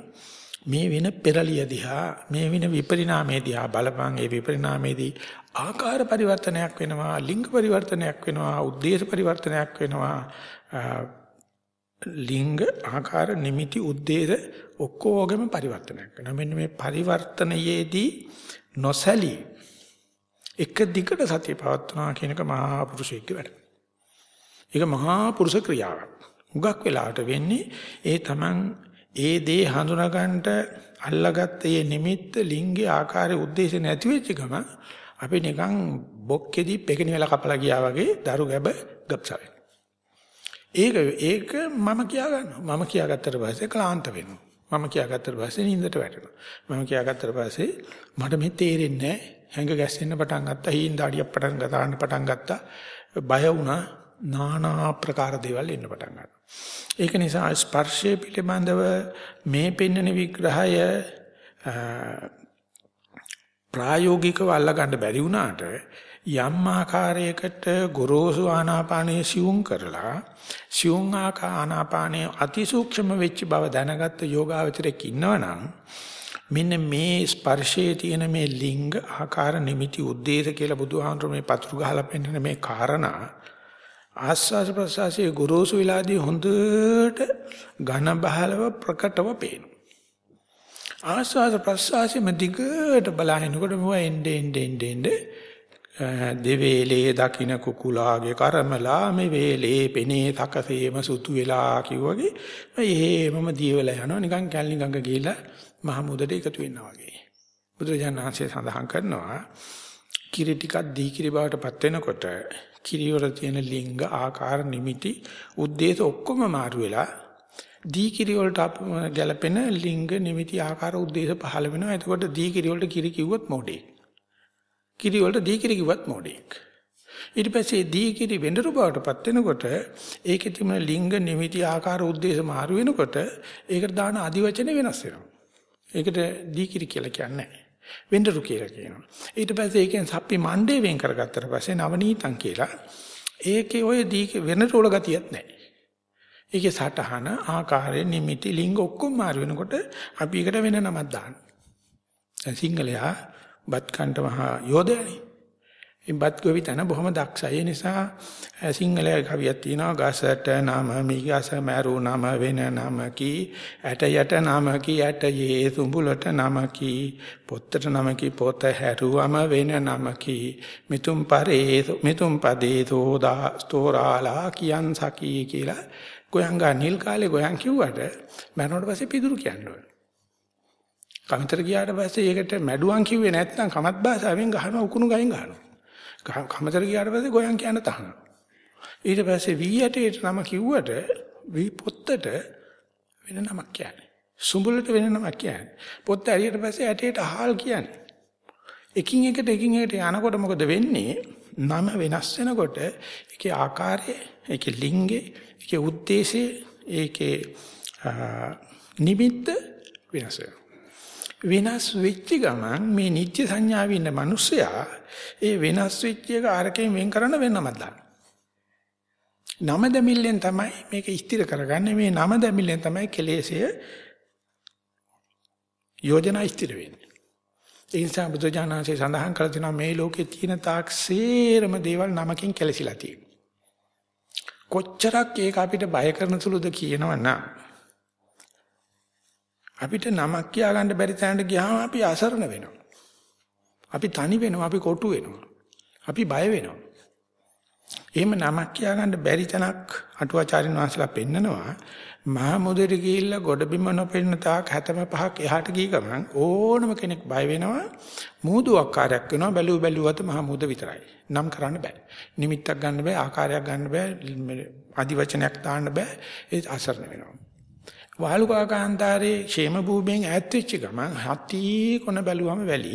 මේ වෙන පෙරලිය දිහා මේ වෙන විපරිණාමයේ දිහා බලපං ඒ විපරිණාමයේදී ආකාර පරිවර්තනයක් වෙනවා ලිංග පරිවර්තනයක් වෙනවා උද්දේශ පරිවර්තනයක් වෙනවා ලිංග ආකාර නිමිති උද්දේශ ඔක්කොගෙම පරිවර්තනයක් වෙනවා මෙන්න මේ පරිවර්තනයේදී නොසැලී එක දිගට සතිය පවත්වනවා කියන එක මහා පුරුෂයෙක්ගේ වැඩ. ඒක මහා පුරුෂ ක්‍රියාවක්. හුඟක් වෙලාවට වෙන්නේ ඒ තමන් ඒ දේ හඳුනා ගන්නට අල්ලගත්ත ඒ නිමිත්ත ලිංගයේ ආකාරයේ ಉದ್ದೇಶ නැති වෙච්ච ගම අපි නිකන් බොක්කෙදි පෙකිනි වෙලා කපලා ගියා වගේ දරු ගැබ ගප්සවෙන. ඒක ඒක මම කියා ගන්නවා. මම කියාගත්තට පස්සේ ක්ලාන්ත වෙනවා. මම කියාගත්තට පස්සේ නිින්දට වැටෙනවා. මම කියාගත්තට පස්සේ මට මේ තේරෙන්නේ නැහැ. හැඟ ගැස්සෙන්න පටන් ගත්තා. හීන දාඩියක් පටන් ගන්න පටන් ගත්තා. බය වුණා. নানা ආකාර දේවල් එන්න පටන් ගන්නවා. ඒක නිසා ස්පර්ශය පිළිබඳව මේ පෙන්වන විග්‍රහය ප්‍රායෝගිකව අල්ලගන්න බැරි වුණාට යම් ආකාරයකට ගොරෝසු ආනාපානයේ සිවුම් කරලා සිවුම් ආනාපානයේ අතිසූක්ෂම වෙච්ච බව දැනගත්ත යෝගාවචරයක් ඉන්නවනම් මෙන්න මේ ස්පර්ශයේ තියෙන මේ ලිංග ආකාර නිමිති උද්දේශ කියලා බුදුහාමුදුරුවෝ මේ පතුරු ගහලා පෙන්නන මේ කාරණා ආස්වාද ප්‍රසවාසයේ ගුරුසු විලාදී හොඳට ඝන බහලව ප්‍රකටව පේනවා. ආස්වාද ප්‍රසවාසයේ මදිගට බලහිනකොට මොව එnde ende ende ende දෙවේලේ දකින්න කුකුලාගේ කර්මලා මේ වේලේ පෙනේ තකසේම සුතු වෙලා කිව්වගේ එහෙමම දියවලා යනවා නිකන් කැලණි ගඟ ගිහිලා මහමුදට එකතු වෙනවා වගේ. බුදුරජාණන් වහන්සේ සඳහන් කරනවා කිරි ටිකක් දී කිරි බවට පත් වෙනකොට කිරි වල තියෙන ලිංග ආකාර නිමිති උද්දේශ ඔක්කොම මාරු වෙලා දී කිරි වලට ගැලපෙන ලිංග නිමිති ආකාර උද්දේශ පහළ වෙනවා. එතකොට දී කිරි වලට කිරි කිව්වොත් මොඩේ. කිරි වලට දී කිරි කිව්වත් මොඩේක්. ඊට පස්සේ දී කිරි වෙඬරු බවට පත් වෙනකොට ඒකේ තිබෙන ලිංග නිමිති ආකාර උද්දේශ මාරු වෙනකොට ඒකට දාන අදිවචන වෙනස් වෙනවා. ඒකට දී කිරි කියලා කියන්නේ නැහැ. වෙඬරු කියලා කියනවා. ඊට පස්සේ ඒකෙන් සප්පි මණ්ඩේ වෙන් කරගත්තට පස්සේ නවනීතං කියලා ඒකේ ඔය දී වෙනතෝල ගතියක් නැහැ. ඒකේ සටහන ආකාරය නිමිති ලිංග ඔක්කොම මාරු වෙනකොට අපි එකට වෙන නමක් දානවා. සිංහලයා බත් කන්ට මහා යෝධයනේ. ඉබ්බත් ගොවි තන බොහොම දක්ෂයි. ඒ නිසා සිංහලයේ කවියක් තියෙනවා ගසට නම මිගස මරු නම වෙන නම කී ඇට යට නම කී ඇට යේ සුඹුලට නම කී පොත්තට නම කී පොත හැරුවම වෙන නම කී මිතුම් පරේ මිතුම් පදේ තෝදා ස්තෝරාලා කියන් සකී කියලා ගෝයන්ගා නිල් කාලේ ගෝයන් කිව්වට මරණයට පස්සේ පිදුරු කියන්නේ. කමිතර ගියාට පස්සේ ඒකට මැඩුවන් කිව්වේ නැත්නම් කමත් භාෂාවෙන් ගහනවා උකුණු ගහින් ගහනවා. කමතර ගියාට පස්සේ ගෝයන් කියන තහනම්. ඊට පස්සේ වී ඇටේට නම කිව්වට වී පොත්තට වෙන නමක් කියන්නේ. සුඹුලට වෙන නමක් කියන්නේ. පොත්ත ඇරියට පස්සේ ඇටේට අහල් කියන්නේ. එකින් එකට එකින් එකට යනකොට මොකද වෙන්නේ? නම වෙනස් වෙනකොට ඒකේ ආකාරය, ඒකේ ලිංගේ, ඒකේ ಉದ್ದೇಶය, ඒකේ නිමිත්ත වෙනස් වෙනවා. වෙනස් වෙච්ච ගමන් මේ නිත්‍ය සංඥාවේ ඉන්න මිනිස්සයා ඒ වෙනස් වෙච්ච එක අරකින් වෙන් කරන්න වෙනමක් දාන්න. නම දෙමිල්ලෙන් තමයි මේක ස්ථිර කරගන්නේ මේ නම දෙමිල්ලෙන් තමයි කෙලෙසය යෝජනා ස්ථිර වෙන්නේ. ඒ නිසා බුදුජානනාංශය සඳහන් කළ තියෙනවා මේ ලෝකේ තියෙන තාක් සේරම දේවල් නමකින් කෙලසිලා තියෙනවා. කොච්චරක් ඒක අපිට බය කරන සුළුද කියනවනම් අපිට නමක් කියා ගන්න බැරි තැනට ගියාම අපි අසරණ වෙනවා. අපි තනි වෙනවා, අපි කොටු වෙනවා. අපි බය වෙනවා. එහෙම නමක් කියා ගන්න බැරි තැනක් අටුවාචාරින් වහන්සලා පෙන්නනවා. මහා මුදෙට ගිහිල්ලා ගොඩබිම නොපෙන්න තාක් 75ක් එහාට ගිය ගමන් ඕනම කෙනෙක් බය වෙනවා. මූදුවක්කාරයක් වෙනවා බැලුව බැලුවත මහා මුද විතරයි. නම් කරන්න බෑ. නිමිත්තක් ගන්න බෑ, ආකාරයක් ගන්න බෑ, අදිවචනයක් දාන්න බෑ. ඒ අසරණ වෙනවා. වාලුකාකාන්තාරේ ക്ഷേම භූමියෙන් ඈත් වෙච්ච ගමන් හති කොන බැලුවම වැලි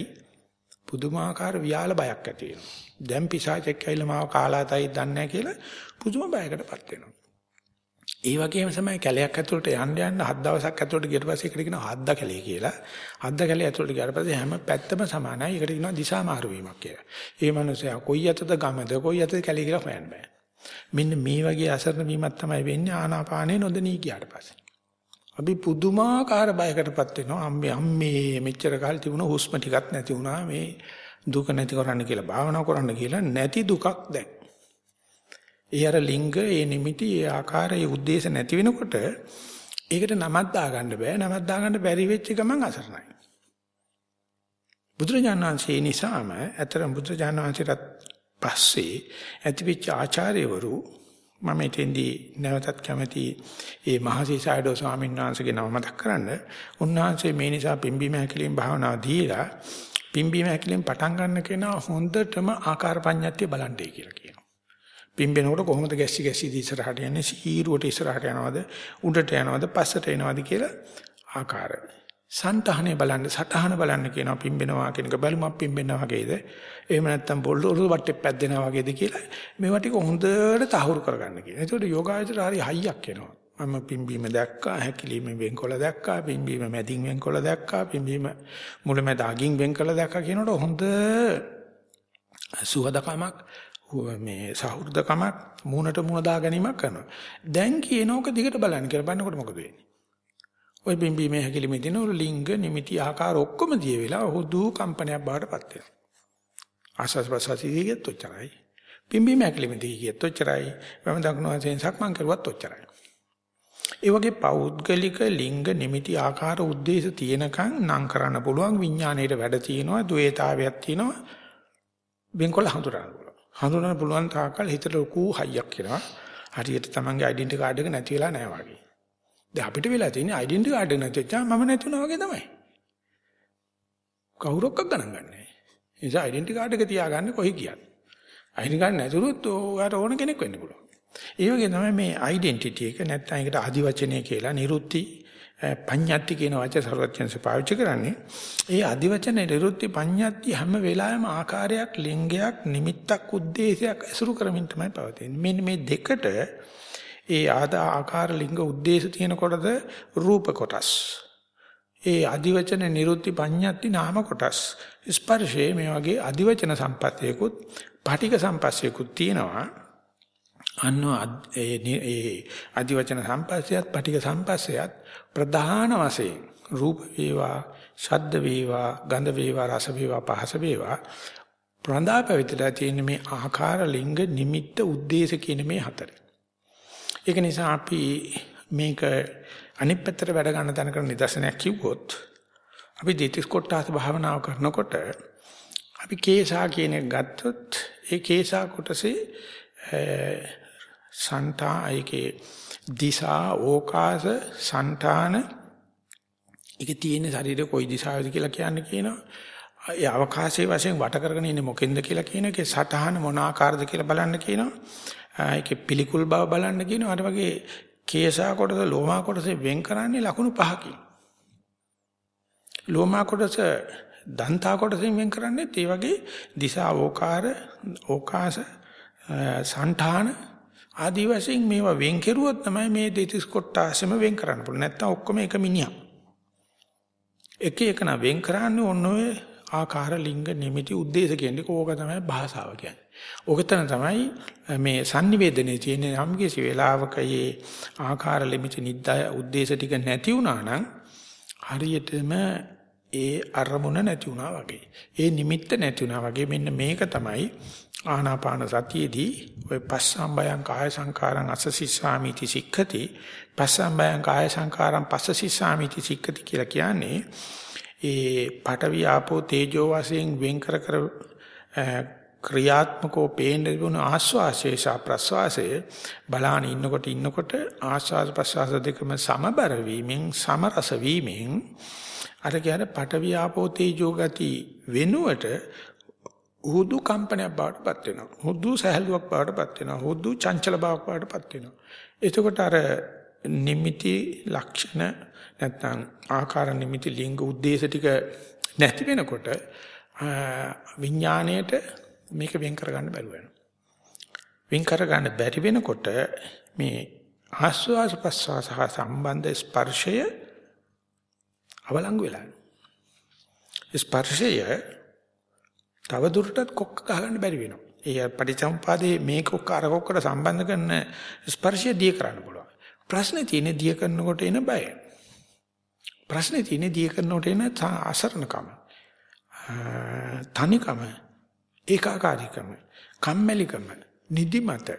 පුදුමාකාර වියාල බයක් ඇති වෙනවා. දැන් පිසාචෙක් ඇවිල්ලා මාව කාලා තයි දන්නේ කියලා පුදුම බයකටපත් වෙනවා. ඒ වගේම තමයි කැලයක් ඇතුළට යන්න යන්න හත් දවසක් ඇතුළට ගියට පස්සේ එකට කියනවා හද්ද කැලේ කියලා. හද්ද කැලේ ඇතුළට ගියාට පස්සේ හැම පැත්තම සමානයි. ඒකට කියනවා දිශා මාරු වීමක් කියලා. ඒ මනුස්සයා කොයි අතද ගමද කොයි අතද කැලේ කියලා හොයන්න බෑ. මෙන්න මේ වගේ අසරණ වීමක් තමයි වෙන්නේ ආනාපානේ නොදෙනී ගියාට පස්සේ. අපි පුදුමාකාර බයකටපත් වෙනවා. අම්මේ අම්මේ මෙච්චර කාල තිබුණ හුස්ම ටිකක් නැති වුණා. මේ දුක නැති කරන්න කියලා භාවනා කරන්න කියලා නැති දුකක් දැන්. ඒ අර ලිංග, ඒ නිමිටි, ඒ ආකාර, ඒ ಉದ್ದೇಶ නැති වෙනකොට ඒකට නමක් දාගන්න බෑ. නමක් දාගන්න බැරි වෙච්ච ගමන් අසරණයි. බුදුරජාණන් වහන්සේ නිසාම අතර බුදුරජාණන් වහන්සේට පස්සේ ඇතිවෙච්ච ආචාර්යවරු මම එතෙන්දී නැවතත් කැමති ඒ මහසීසයිඩෝ ස්වාමීන් වහන්සේගේ නම මතක් කරන්න. උන්වහන්සේ මේ නිසා පිම්බීම හැකලීම් භාවනාව දීලා පිම්බීම හැකලීම් පටන් ගන්න කෙනා හොඳටම ආකාර පඤ්ඤාත්‍ය බලන්නේ කියලා කියනවා. පිම්බෙනකොට කොහොමද ගැස්සි ගැස්සි ඉස්සරහට යන්නේ සීරුවට ඉස්සරහට යනවද උඩට යනවද පස්සට එනවද කියලා ආකාරය. සන්තහනේ බලන්න සටහන බලන්න කියනවා පිම්බෙනවා කියන එක බැලුමක් පිම්බෙනවා වගේද එහෙම නැත්නම් බොල්ල ඔරුව වටේ පැද්දෙනවා වගේද කියලා මේවා ටික හොඳට තහවුරු කරගන්න කියනවා. ඒකට යෝගාචර හරි හයියක් එනවා. මම පිම්බීම දැක්කා හැකිලිම වෙන්කොළ දැක්කා පිම්බීම මැදින් වෙන්කොළ දැක්කා පිම්බීම මුලමැද අගින් වෙන්කොළ දැක්කා කියනකොට හොඳ සුහදකමක් මේ සහෘදකමක් මූණට මූණ දා ගැනීමක් කරනවා. දැන් කියනෝක දිගට බලන්න කියලා බලනකොට මොකද වෙන්නේ? ওই බිම්බීමේ හැකිලිමේ දෙන ලිංග නිමිති ආකාර ඔක්කොම දිය වෙලා හුදු කම්පනයක් බවට පත් වෙනවා. ආශස් ප්‍රසාසී දිගට උච්චරයි. බිම්බීමේ හැකිලිමේ දිගට උච්චරයි. වම දක්නවා සෙන්සක් මං කරුවත් උච්චරයි. ඒ වගේ පෞද්ගලික ලිංග නිමිති ආකාර උද්දේශ තියෙනකන් නම් කරන්න පුළුවන් විඥාණයට වැඩ තියෙනවා, ද්වේතාවයක් තියෙනවා. වෙන්කොල හඳුනන්න පුළුවන්. හඳුනන්න පුළුවන් තාකල් හිතට ලකූ හයියක් එනවා. හරියට තමන්ගේ ඩෙන්ටි කාඩ් එක නැති වෙලා නැහැ වගේ. දැන් අපිට වෙලා තියෙන්නේ ඩෙන්ටි කාඩ් නැතිච්චා මම නැතුණා වගේ තමයි. කවුරක්වත් ගණන් ගන්නෑ. ඒ නිසා ඩෙන්ටි කාඩ් එක තියාගන්න කොහි කියත්. ඩෙන්ටි කාඩ් නැතුනොත් ඔයාට ඕන කෙනෙක් වෙන්න පුළුවන්. ඒ වගේ තමයි මේ ඩෙන්ටිටි එක නැත්නම් ඒකට ආදි වචනය කියලා නිරුත්ති පඤ්ඤාති කියන වචන සර්වඥයන්ස පාවිච්චි කරන්නේ. ඒ ආදි වචනේ නිරුත්ති පඤ්ඤාති හැම වෙලාවෙම ආකාරයක් ලිංගයක් නිමිත්තක් ಉದ್ದೇಶයක් ඇසුරු කරමින් තමයි පවතින්නේ. මෙන්න මේ දෙකට ඒ ආදා ආකාර ලිංග ಉದ್ದೇಶ තියෙනකොටද රූප කොටස්. ඒ අදිවචන නිරුත්ති පඤ්ඤාති නාම කොටස්. ස්පර්ශයේ මේ වගේ අදිවචන සම්පත්තියකුත් පාටික සම්පස්සයකුත් තියෙනවා. අන්න ඒ අදිවචන සම්පස්සයත් පාටික සම්පස්සයත් ප්‍රධාන වශයෙන් රූප වේවා ශබ්ද වේවා ගන්ධ වේවා රස වේවා පහස වේවා ප්‍රඳාපවිතලා තියෙන මේ ආකාර ලිංග නිමිත්ත උද්දේශ කියන මේ හතරේ ඒක නිසා අපි මේක අනිත් පැත්තට වැඩ ගන්න තැනකට නිදර්ශනයක් කිව්වොත් අපි දෙතිස් කොටස් භාවනාව කරනකොට අපි කේසා කියන එක ගත්තොත් ඒ කේසා කොටසේ සන්තා ඒකේ දිසා ඕකාස సంతාන ඒක තියෙන ශරීරේ කොයි දිශාවද කියලා කියන්නේ කියනවා. ඒ අවකාශයේ වශයෙන් වට කරගෙන ඉන්නේ මොකෙන්ද කියලා කියන එකේ සටහන මොන ආකාරද කියලා බලන්න කියනවා. ඒකේ පිළිකුල් බව බලන්න කියනවා. අර වගේ කේසා කොටස ලෝමා කොටස වෙන් කරන්නේ ලකුණු පහකින්. ලෝමා කොටස දන්තා කොටසෙන් වෙන් කරන්නේ ඒ වගේ දිසා ඕකාර ඕකාස සංඨාන ආදි වශයෙන් මේවා වෙන් කෙරුවොත් තමයි මේ දෙතිස් කොටාසෙම වෙන් කරන්න පුළුවන්. නැත්තම් ඔක්කොම එක මිනිහා. එක එකන වෙන් කරන්නේ ඔන්න ඔය ආකාර ලිංග නිමිති උද්දේශ කියන්නේ කෝක තමයි භාෂාව කියන්නේ. ඕක තමයි මේ sannivedanaye තියෙන යම් කිසි වෙලාවක මේ ආකාර ලිමිති නිද්දාය ಉದ್ದೇಶ ටික නැති වුණා නම් හරියටම ඒ අරමුණ නැති වුණා වගේ. ඒ නිමිත්ත නැති වුණා වගේ මෙන්න මේක තමයි ආනාපාන සතියේදී ඔය පස්සම්බයං කාය සංකාරං අසසිස්සාමිති සික්ඛති පස්සම්බයං කාය සංකාරං පස්සසිස්සාමිති සික්ඛති කියලා කියන්නේ ඒ පඨවි ආපෝ තේජෝ වශයෙන් වෙන් කර කර ක්‍රියාත්මකව පේන දුන ආස්වාසේ ප්‍රස්වාසයේ බලාන ඉන්නකොට ඉන්නකොට ආස්වාද ප්‍රස්වාස දෙකම සමබර වීමෙන් සමරස වීමෙන් අර කියන පඨවි ආපෝ තේජෝ ගති වෙනුවට හුදු කම්පනයක් බවටපත් වෙනවා. හුදු සහැල්ලුවක් බවටපත් වෙනවා. හුදු චංචල බවක් බවටපත් වෙනවා. එතකොට අර නිමිති ලක්ෂණ නැත්නම් ආකාර නිමිති ලිංග උද්දේශ ටික නැති වෙනකොට විඥාණයට මේක වෙන් කරගන්න බැරුව වෙනවා. වෙන් කරගන්න බැරි වෙනකොට මේ ආස්වාස ප්‍රස්වාස හා සම්බන්ධ ස්පර්ශය අවලංගු වෙලා. ස්පර්ශය තව දුරටත් කොක්ක ගහගන්න බැරි වෙනවා. ඒ පටිච්චසමුපාදයේ මේ කොක්ක අර කොක්කට සම්බන්ධ කරන ස්පර්ශය දිය කරන්න පුළුවන්. ප්‍රශ්නේ තියෙන්නේ දිය කරනකොට එන බය. ප්‍රශ්නේ තියෙන්නේ දිය කරනකොට එන අසරණකම. තනිකම, ඒකාකාරීකම, කම්මැලිකම, නිදිමත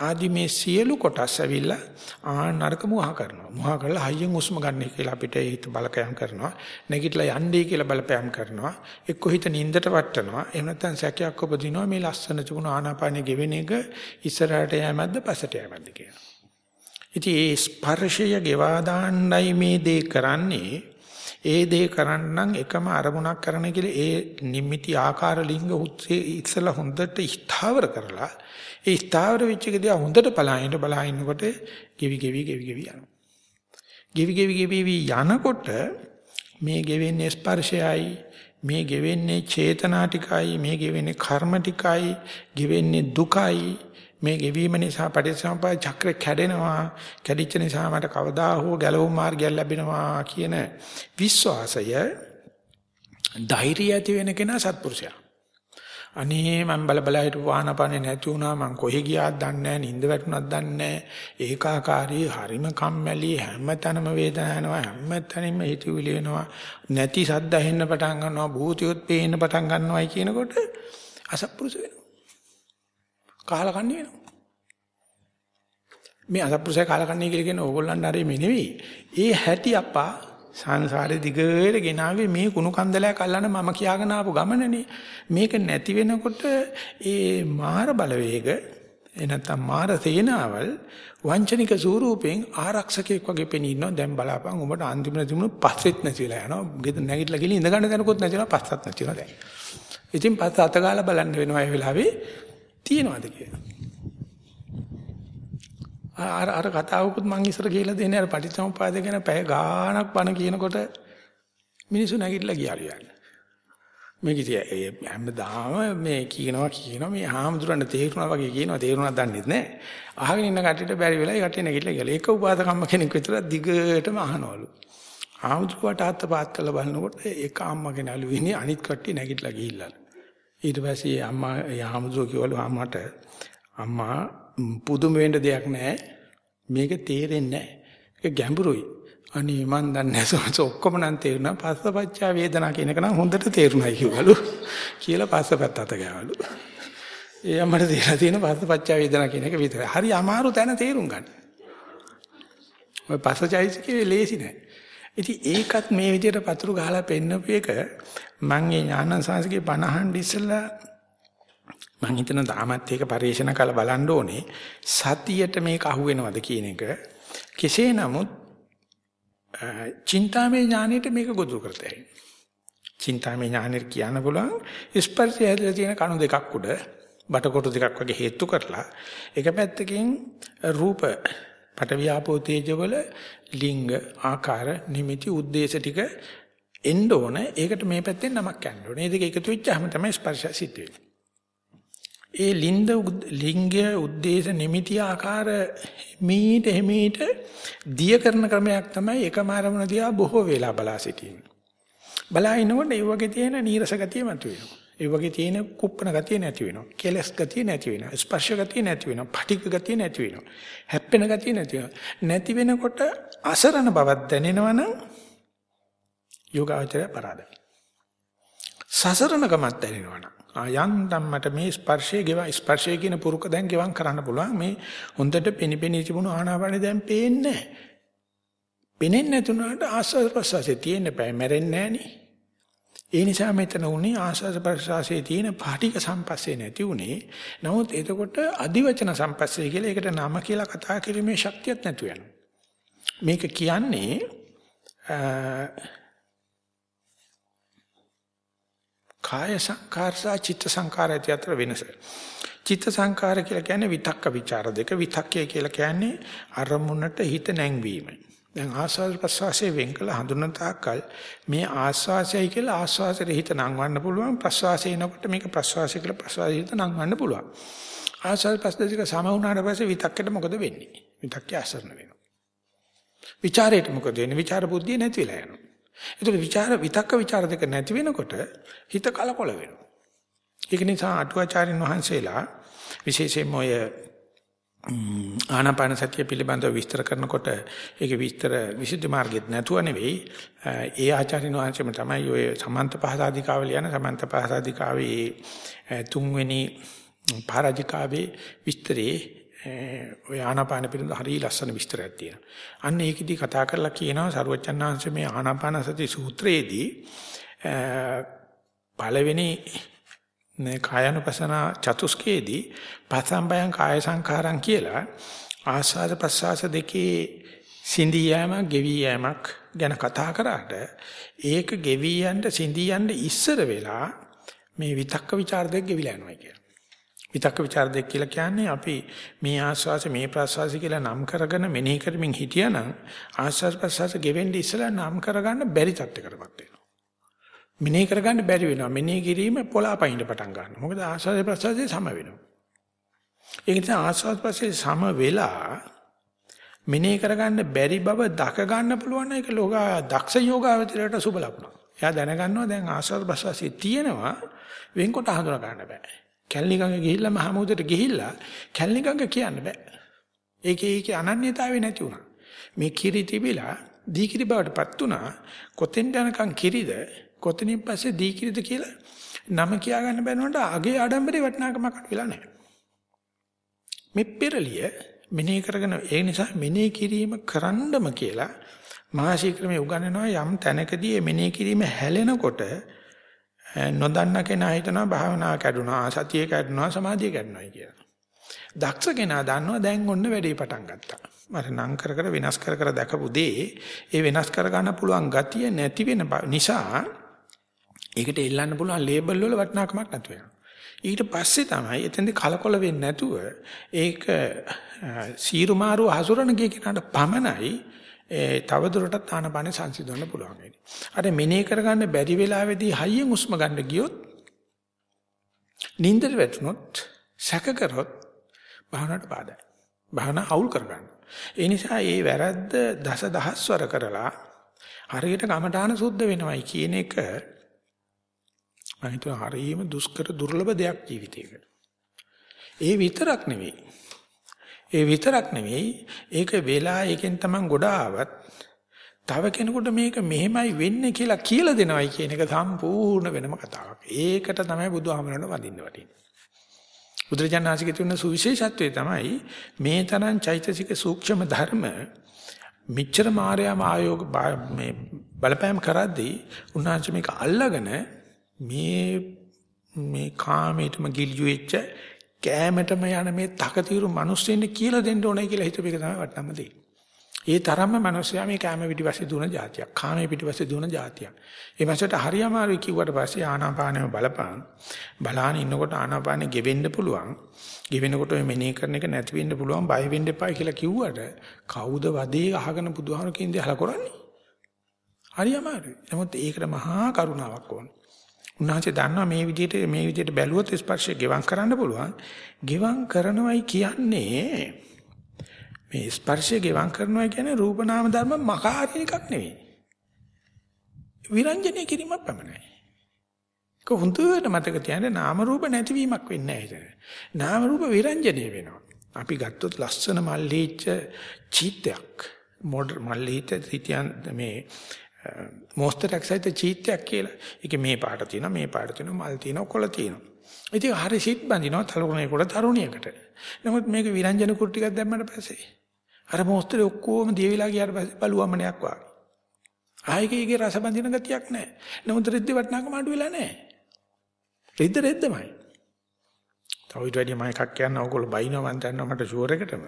ආදි මේ සියලු කොටස් ඇවිල්ලා ආ නරක මුවා කරනවා. මුවා කරලා හයියෙන් උස්ම ගන්න කියලා අපිට හිත බලපෑම් කරනවා. නැගිටලා යන්නේ කියලා බලපෑම් කරනවා. එක්ක හිත නින්දට වටනවා. එහෙම නැත්නම් සැකයක් උපදිනවා මේ ලස්සන තිබුණු ආනාපානෙ ගෙවෙන එක ඉස්සරහට යෑමක්ද පස්සට යෑමක්ද කියලා. ඉතින් ඒ ස්පර්ශය ගෙවා දාන්නයි මේ දේ කරන්නේ. ඒ දේ කරන්නම් එකම අරමුණක් කරන කියලා ඒ නිමිති ආකාර ලිංග උත්සේ ඉස්සලා හොඳට ස්ථාවර කරලා ඒ ස්ථාවර වෙච්ච එක දිහා හොඳට බලහින්න බලහින්නකොට ගෙවි ගෙවි ගෙවි ගෙවි යනවා. ගෙවි ගෙවි ගෙවි යනකොට මේ ගෙවෙන්නේ ස්පර්ශයයි මේ ගෙවෙන්නේ චේතනා ටිකයි මේ ගෙවෙන්නේ කර්ම ටිකයි ගෙවෙන්නේ දුකයි මේ ගෙවීම නිසා පටිච්චසමුප්පාද චක්‍රය කැඩෙනවා. කැඩිච්ච නිසා මට කවදා හෝ ගැලවුම් මාර්ගයක් ලැබෙනවා කියන විශ්වාසය ධෛර්යය ඇති වෙන කෙනා සත්පුරුෂයා. අනේ මම බල බල හිටපු වාහනපන්නේ නැති වුණා. මං කොහෙ ගියාද දන්නේ නැහැ. නිින්ද වැටුණාද දන්නේ නැහැ. ඒකාකාරී හරිම කම්මැලි හැමතැනම වේදනාවක් හැමතැනම හිතවිලි වෙනවා නැති සද්ද ඇහෙන්න පටන් ගන්නවා. භූතියොත් පේන්න පටන් ගන්නවායි කියනකොට අසත්පුරුෂ වෙනවා. කාලා කන්නේ වෙනවා මේ අසත්පුරුෂය කාලා කන්නේ කියලා කියන ඕගොල්ලන්ට හරි මේ නෙවෙයි ඒ හැටි අප්පා සංසාරේ දිගට ගෙනාවේ මේ කුණු කන්දලයක් අල්ලන මම කියාගෙන ආපු ගමනනේ. මේක නැති වෙනකොට ඒ මාර බලවේග එනත්තම් මාර සේනාවල් වංචනික ස්වරූපෙන් ආරක්ෂකෙක් වගේ පෙනී ඉන්නවා. දැන් බලාපන් උඹට අන්තිමට තිබුණු පස්සෙත් නැතිලා යනවා. ගෙද නැගිටලා ගිහින් ඉඳ ගන්න දැනකොත් නැතිලා පස්සත් නැතිලා දැන්. ඉතින් පස්ස අත ගාලා බලන්න වෙනවා ඒ වෙලාවේ තියෙනවද කියලා. අර අර කතාවකුත් මං ඉස්සර කියලා දෙන්නේ අර පටිච්චසමුපාද ගැන පැය ගාණක් බණ කියනකොට මිනිස්සු නැගිටලා ගියාලු යන්නේ. මේක ඉතින් හැමදාම මේ කියනවා කියනවා මේ හාමුදුරන් තේරුණා වගේ කියනවා තේරුණා දන්නේ නැහැ. අහගෙන ඉන්න කට්ටියට බැරි වෙලා ඒ කට්ටිය නැගිටලා ගිහලා ඒක උපාසකම්ම කෙනෙක් විතර දිගටම අහනවලු. හාමුදුරුවට අත්ත පාත් කරලා බලනකොට ඒක අම්මා කෙනාලු විනේ අනිත් කට්ටිය නැගිටලා ගිහිල්ලා. ඊට පස්සේ අම්මා හාමුදුරුවෝ කිව්වලු අම්මට අම්මා පුදුම වෙන්න දෙයක් නැහැ. මේක තේරෙන්නේ නැහැ. ඒක ගැඹුරුයි. අනේ මන් දන්නේ නැහැ ඔක්කොම නම් තේරුණා. පස්සපච්චා වේදනා කියන එක නම් හොඳට තේරුණා කිව්වලු. කියලා පස්සපැත්ත අත ගෑවලු. ඒ අම්මට දීලා තියෙන පස්සපච්චා වේදනා කියන එක විතරයි. හරි අමාරු තැන තේරුම් ගන්න. ඔය පස්සචෛසිකේ ලේසි නෑ. ඉතින් ඒකත් මේ විදිහට පතුරු ගහලා පෙන්නපු එක මම ඒ ඥානන් සංස්කෘතිය 50 ඉස්සලා මම හිතන දාමත් ඒක පරිශන කළ බලන්න ඕනේ. සතියට මේක අහුවෙනවද කියන එක. කෙසේ නමුත් චින්තාමය ඥානෙට මේක ගොදුරු කරතයි. චින්තාමය ඥානෙට කියන්න පුළුවන් ස්පර්ශය හැදලා තියෙන කණු දෙකක් උඩ බටකොටු දෙකක් වගේ හේතු කරලා. එක පැත්තකින් රූප පටවියාපෝ තේජවල ලිංග ආකාර නිමිති උද්දේශ ටික එන්න ඕන ඒකට මේ පැත්තෙන් නමක් යන්න ඕනේ. මේ දෙක එකතු වෙච්චාම තමයි ස්පර්ශය සිද්ධ වෙන්නේ. ඒ ලින්ද ලිංගය උද්දේශ නිමිති ආකාර මීට හිමීට දිය කරන ක්‍රමයක් තමයි එකම ආරමුණ දිහා බොහෝ වෙලා බලා සිටීම. බලා ඉනකොට ඒ වගේ තියෙන නීරස ගතිය මතුවෙනවා. ඒ වගේ තියෙන කුප්පන ගතිය නැති වෙනවා. කෙලස් ගතිය නැති වෙනවා. ස්පර්ශ ගතිය නැති වෙනවා. පටික ගතිය නැති වෙනවා. හැප්පෙන ගතිය නැති වෙනවා. නැති වෙනකොට අසරණ බවක් දැනෙනවනම් යෝගාචරය පරාදයි. සසරණකමක් දැනෙනවනම් ආයන්තම් මට මේ ස්පර්ශයේ ගෙව ස්පර්ශය කියන පුරුක දැන් ගෙවම් කරන්න පුළුවන් මේ හොඳට පෙනිපෙනී තිබුණු ආනාපානෙ දැන් පේන්නේ නැහැ. පෙනෙන්නේ නැතුණාට ආස්වාද ප්‍රසවාසයේ තියෙන්න බෑ මැරෙන්නේ නැහනේ. ඒ නිසා මෙතන උනේ ආස්වාද ප්‍රසවාසයේ තියෙන පාටික සම්පස්සේ නැති උනේ. නමුත් එතකොට අදිවචන සම්පස්සේ කියලා ඒකට නම කියලා කතා කිරීමේ ශක්තියක් නැතු වෙනවා. මේක කියන්නේ කාය සංකාර සහ චිත්ත සංකාර අතර වෙනස. චිත්ත සංකාර කියලා කියන්නේ විතක්ක ਵਿਚාර දෙක. විතක්කය කියලා කියන්නේ අරමුණට හිත නැංවීම. දැන් ආස්වාද ප්‍රසවාසයේ වෙන් කළ හඳුනන තාක්කල් මේ ආස්වාසයයි කියලා ආස්වාසයට හිත නංවන්න පුළුවන්. ප්‍රසවාසය එනකොට මේක ප්‍රසවාසය කියලා ප්‍රසවාසයට හිත නංවන්න පුළුවන්. ආස්වාද ප්‍රසවාසික සම වුණාට පස්සේ විතක්කෙට මොකද වෙන්නේ? විතක්කේ ආසරණ වෙනවා. ਵਿਚාරයට මොකද වෙන්නේ? ਵਿਚාර බුද්ධිය නැති වෙලා යනවා. ඒතකොට ਵਿਚාර විතක්ක ਵਿਚාර දෙක නැති වෙනකොට හිත කලකොල වෙනවා. ඒක නිසා අටුවාචාරින් වහන්සේලා විශේෂයෙන්ම ඔය ආනාපාන සතිය පිළිබඳව විස්තර කරනකොට ඒක විස්තර විසුද්ධි මාර්ගෙත් නැතුව නෙවෙයි ඒ ආචාර්යන් වහන්සේම තමයි ඔය සමන්ත පහසාදිකාව ලියන සමන්ත පහසාදිකාවේ තුන්වෙනි පරාජිකාවේ විස්තරේ ඔය ආනාපාන පිළිබඳ හරිය ලස්සන විස්තරයක් තියෙනවා. අන්න ඒකෙදි කතා කරලා කියනවා සරුවචන් මේ ආනාපාන සති සූත්‍රයේදී පළවෙනි මේ කායනුපසන චතුස්කයේදී පස්සම්බයං කාය සංඛාරං කියලා ආස්වාද ප්‍රසආස දෙකේ සිඳී යෑම ගෙවි යෑමක් ගැන කතා කරාට ඒක ගෙවි යන්න සිඳී යන්න ඉස්සර වෙලා මේ විතක්ක ਵਿਚාර දෙක ගෙවිලා යනවා කියලා. විතක්ක ਵਿਚාර දෙක කියලා කියන්නේ අපි මේ ආස්වාස මේ ප්‍රසවාස කියලා නම් කරගෙන මෙනෙහි කරමින් හිටියනම් ආස්වාස ප්‍රසවාස ගෙවෙන්න ඉස්සලා නම් කරගන්න බැරි තත්ත්වයකටපත් වෙනවා. මෙනෙහි කරගන්න බැරි වෙනවා. මෙනෙහි කිරීම පොළාපයින්ට පටන් ගන්නවා. මොකද ආස්වාස ප්‍රාස්වාසයේ සම වෙනවා. ඒක නිසා ආස්වාස ප්‍රාස්වාසයේ සම වෙලා මෙනෙහි කරගන්න බැරි බව දක ගන්න පුළුවන් එක ලෝකා දක්ෂ යෝගාවචරයට සුබ ලකුණක්. එයා දැනගන්නවා දැන් ආස්වාද ප්‍රසවාසයේ තියෙනවා වෙන්කොට හඳුනා ගන්න බෑ. කැලණිගඟ ගිහිල්ලා මහමුදට ගිහිල්ලා කැලණිගඟ කියන්න බෑ. ඒකේ ඒකේ අනන්‍යතාවය නැති වුණා. මේ කිරි තිබිලා දීකිරි බවටපත් වුණා. කොතෙන් යනකම් කිරිද කොතනින් පස්සේ දීකිරිද කියලා නම කියා ගන්න බැනනට අගේ ආඩම්බරේ වටිනාකමක් වෙලා නැහැ. මේ පෙරලිය මෙනෙහි කරගෙන ඒ නිසා මෙනෙහි කිරීම කරන්නම කියලා මහා ශීක්‍රමයේ උගන්වනවා යම් තැනකදී මෙනෙහි කිරීම හැලෙනකොට නොදන්න කෙනා හිතනවා භාවනාව කැඩුනා, සතිය කැඩුනා, සමාධිය කැඩුනායි කියලා. දක්ෂ කෙනා දන්නවා දැන් ඔන්න වැඩේ පටන් ගත්තා. මට නම් කර කර වෙනස් කර කර දැකපු දේ ඒ වෙනස් කර ගන්න පුළුවන් ගතිය නැති වෙන නිසා ඒකට එල්ලන්න පුළුවන් ලේබල් වල වටිනාකමක් නැතු වෙනවා. ඊට පස්සේ තමයි එතෙන්දී කලකොල වෙන්නේ නැතුව ඒක සීරු මාරු හසුරන ගිය කෙනාට පමණයි තව දුරටත් ආනපාන සංසිඳවන්න පුළුවන් වෙන්නේ. අර මෙනේ කරගන්න බැරි වෙලාවේදී හයියෙන් උස්ම ගන්න ගියොත් නින්දට වැටුනොත් සැක කරොත් භාවනාවට බාධායි. භාවනා අවුල් කරගන්න. ඒ නිසා මේ වැරද්ද දස දහස්වර කරලා හරියට කමඨාන සුද්ධ වෙනවයි කියන එක මම හිතුවා හරියම දුෂ්කර දුර්ලභ දෙයක් ජීවිතේක. ඒ විතරක් නෙවෙයි. ඒ විතරක් නෙවෙයි ඒක වෙලා ඒකෙන් තමන් ගොඩ ආවත් තව කෙනෙකුට මේක මෙහෙමයි වෙන්නේ කියලා කියලා දෙනවයි කියන එක සම්පූර්ණ වෙනම කතාවක්. ඒකට තමයි බුදුහාමරණ වදින්න වටින්නේ. බුදුරජාණන්සේගේ තියෙන සුවිශේෂත්වය තමයි මේ තරම් චෛතසික සූක්ෂම ධර්ම මිච්ඡර මායාම ආයෝග මේ බලපෑම් කරද්දී උන්වහන්සේ මේක අල්ලගෙන මේ මේ කාමයටම ගිල්ජු වෙච්ච කෑමටම යන මේ තකතිරු මිනිස්සුන්ට කියලා දෙන්න ඕනේ කියලා හිතපු එක තමයි වටනම දෙන්නේ. ඒ තරම්ම මිනිස්සයා මේ කෑම පිටිපස්සේ දුවන જાතියක්. කාමයේ පිටිපස්සේ දුවන જાතියක්. ඒ මාසයට හරි අමාරුයි කිව්වට පස්සේ ආනාපානෙම බලපං. බලාන ඉන්නකොට ආනාපානෙ ගෙවෙන්න පුළුවන්. ගෙවෙනකොට ඔය මෙනෙහි කරන එක නැති වෙන්න පුළුවන්. බය වෙන්න එපා කියලා කිව්වට කවුද වදේ අහගෙන බුදුහාමුදුරු කියන්නේ අහලා කරන්නේ? හරි අමාරුයි. නමුත් ඒකට මහා කරුණාවක් ඕනේ. උන්වහන්සේ දන්නවා මේ විදිහට මේ විදිහට බැලුවොත් ස්පර්ශය ගෙවම් කරන්න පුළුවන්. ගෙවම් කරනවයි කියන්නේ මේ ස්පර්ශය ගෙවම් කරනවා කියන්නේ රූප නාම ධර්ම මකාරින එකක් නෙවෙයි. විරංජනේ කිරීමක් පමණයි. කොහොඳට මතක තියාගන්න නාම රූප නැතිවීමක් වෙන්නේ නැහැ නාම රූප විරංජනේ වෙනවා. අපි ගත්තොත් ලස්සන මල්ලීච්ච චීත්තයක් මොඩර් මල්ලීච්ච තිතියන් මේ මොස්තරක් සහිත චීත්තයක් කියලා. ඒක මේ පාට තියෙනවා මේ පාට තියෙනවා මල් තියෙනවා කොළ තියෙනවා. ඉතින් හරි සිත් බඳිනවා තරුණයෙකුට තරුණියකට. නමුත් මේක විරංජන කුරු ටිකක් දැම්මට පස්සේ අර මොස්තරේ ඔක්කොම දියවිලා ගියාට පස්සේ බලුවමනයක් වාගේ. ආයෙකේගේ රස බඳින ගතියක් නැහැ. නමුත් රෙද්ද වටනාකම අඩු වෙලා නැහැ. රෙද්ද රෙද්දමයි. තව ඊට වැඩිය මම එකක් කියන්න ඕගොල්ලෝ බයිනවා මම දන්නවා මට ෂුවර් එකටම.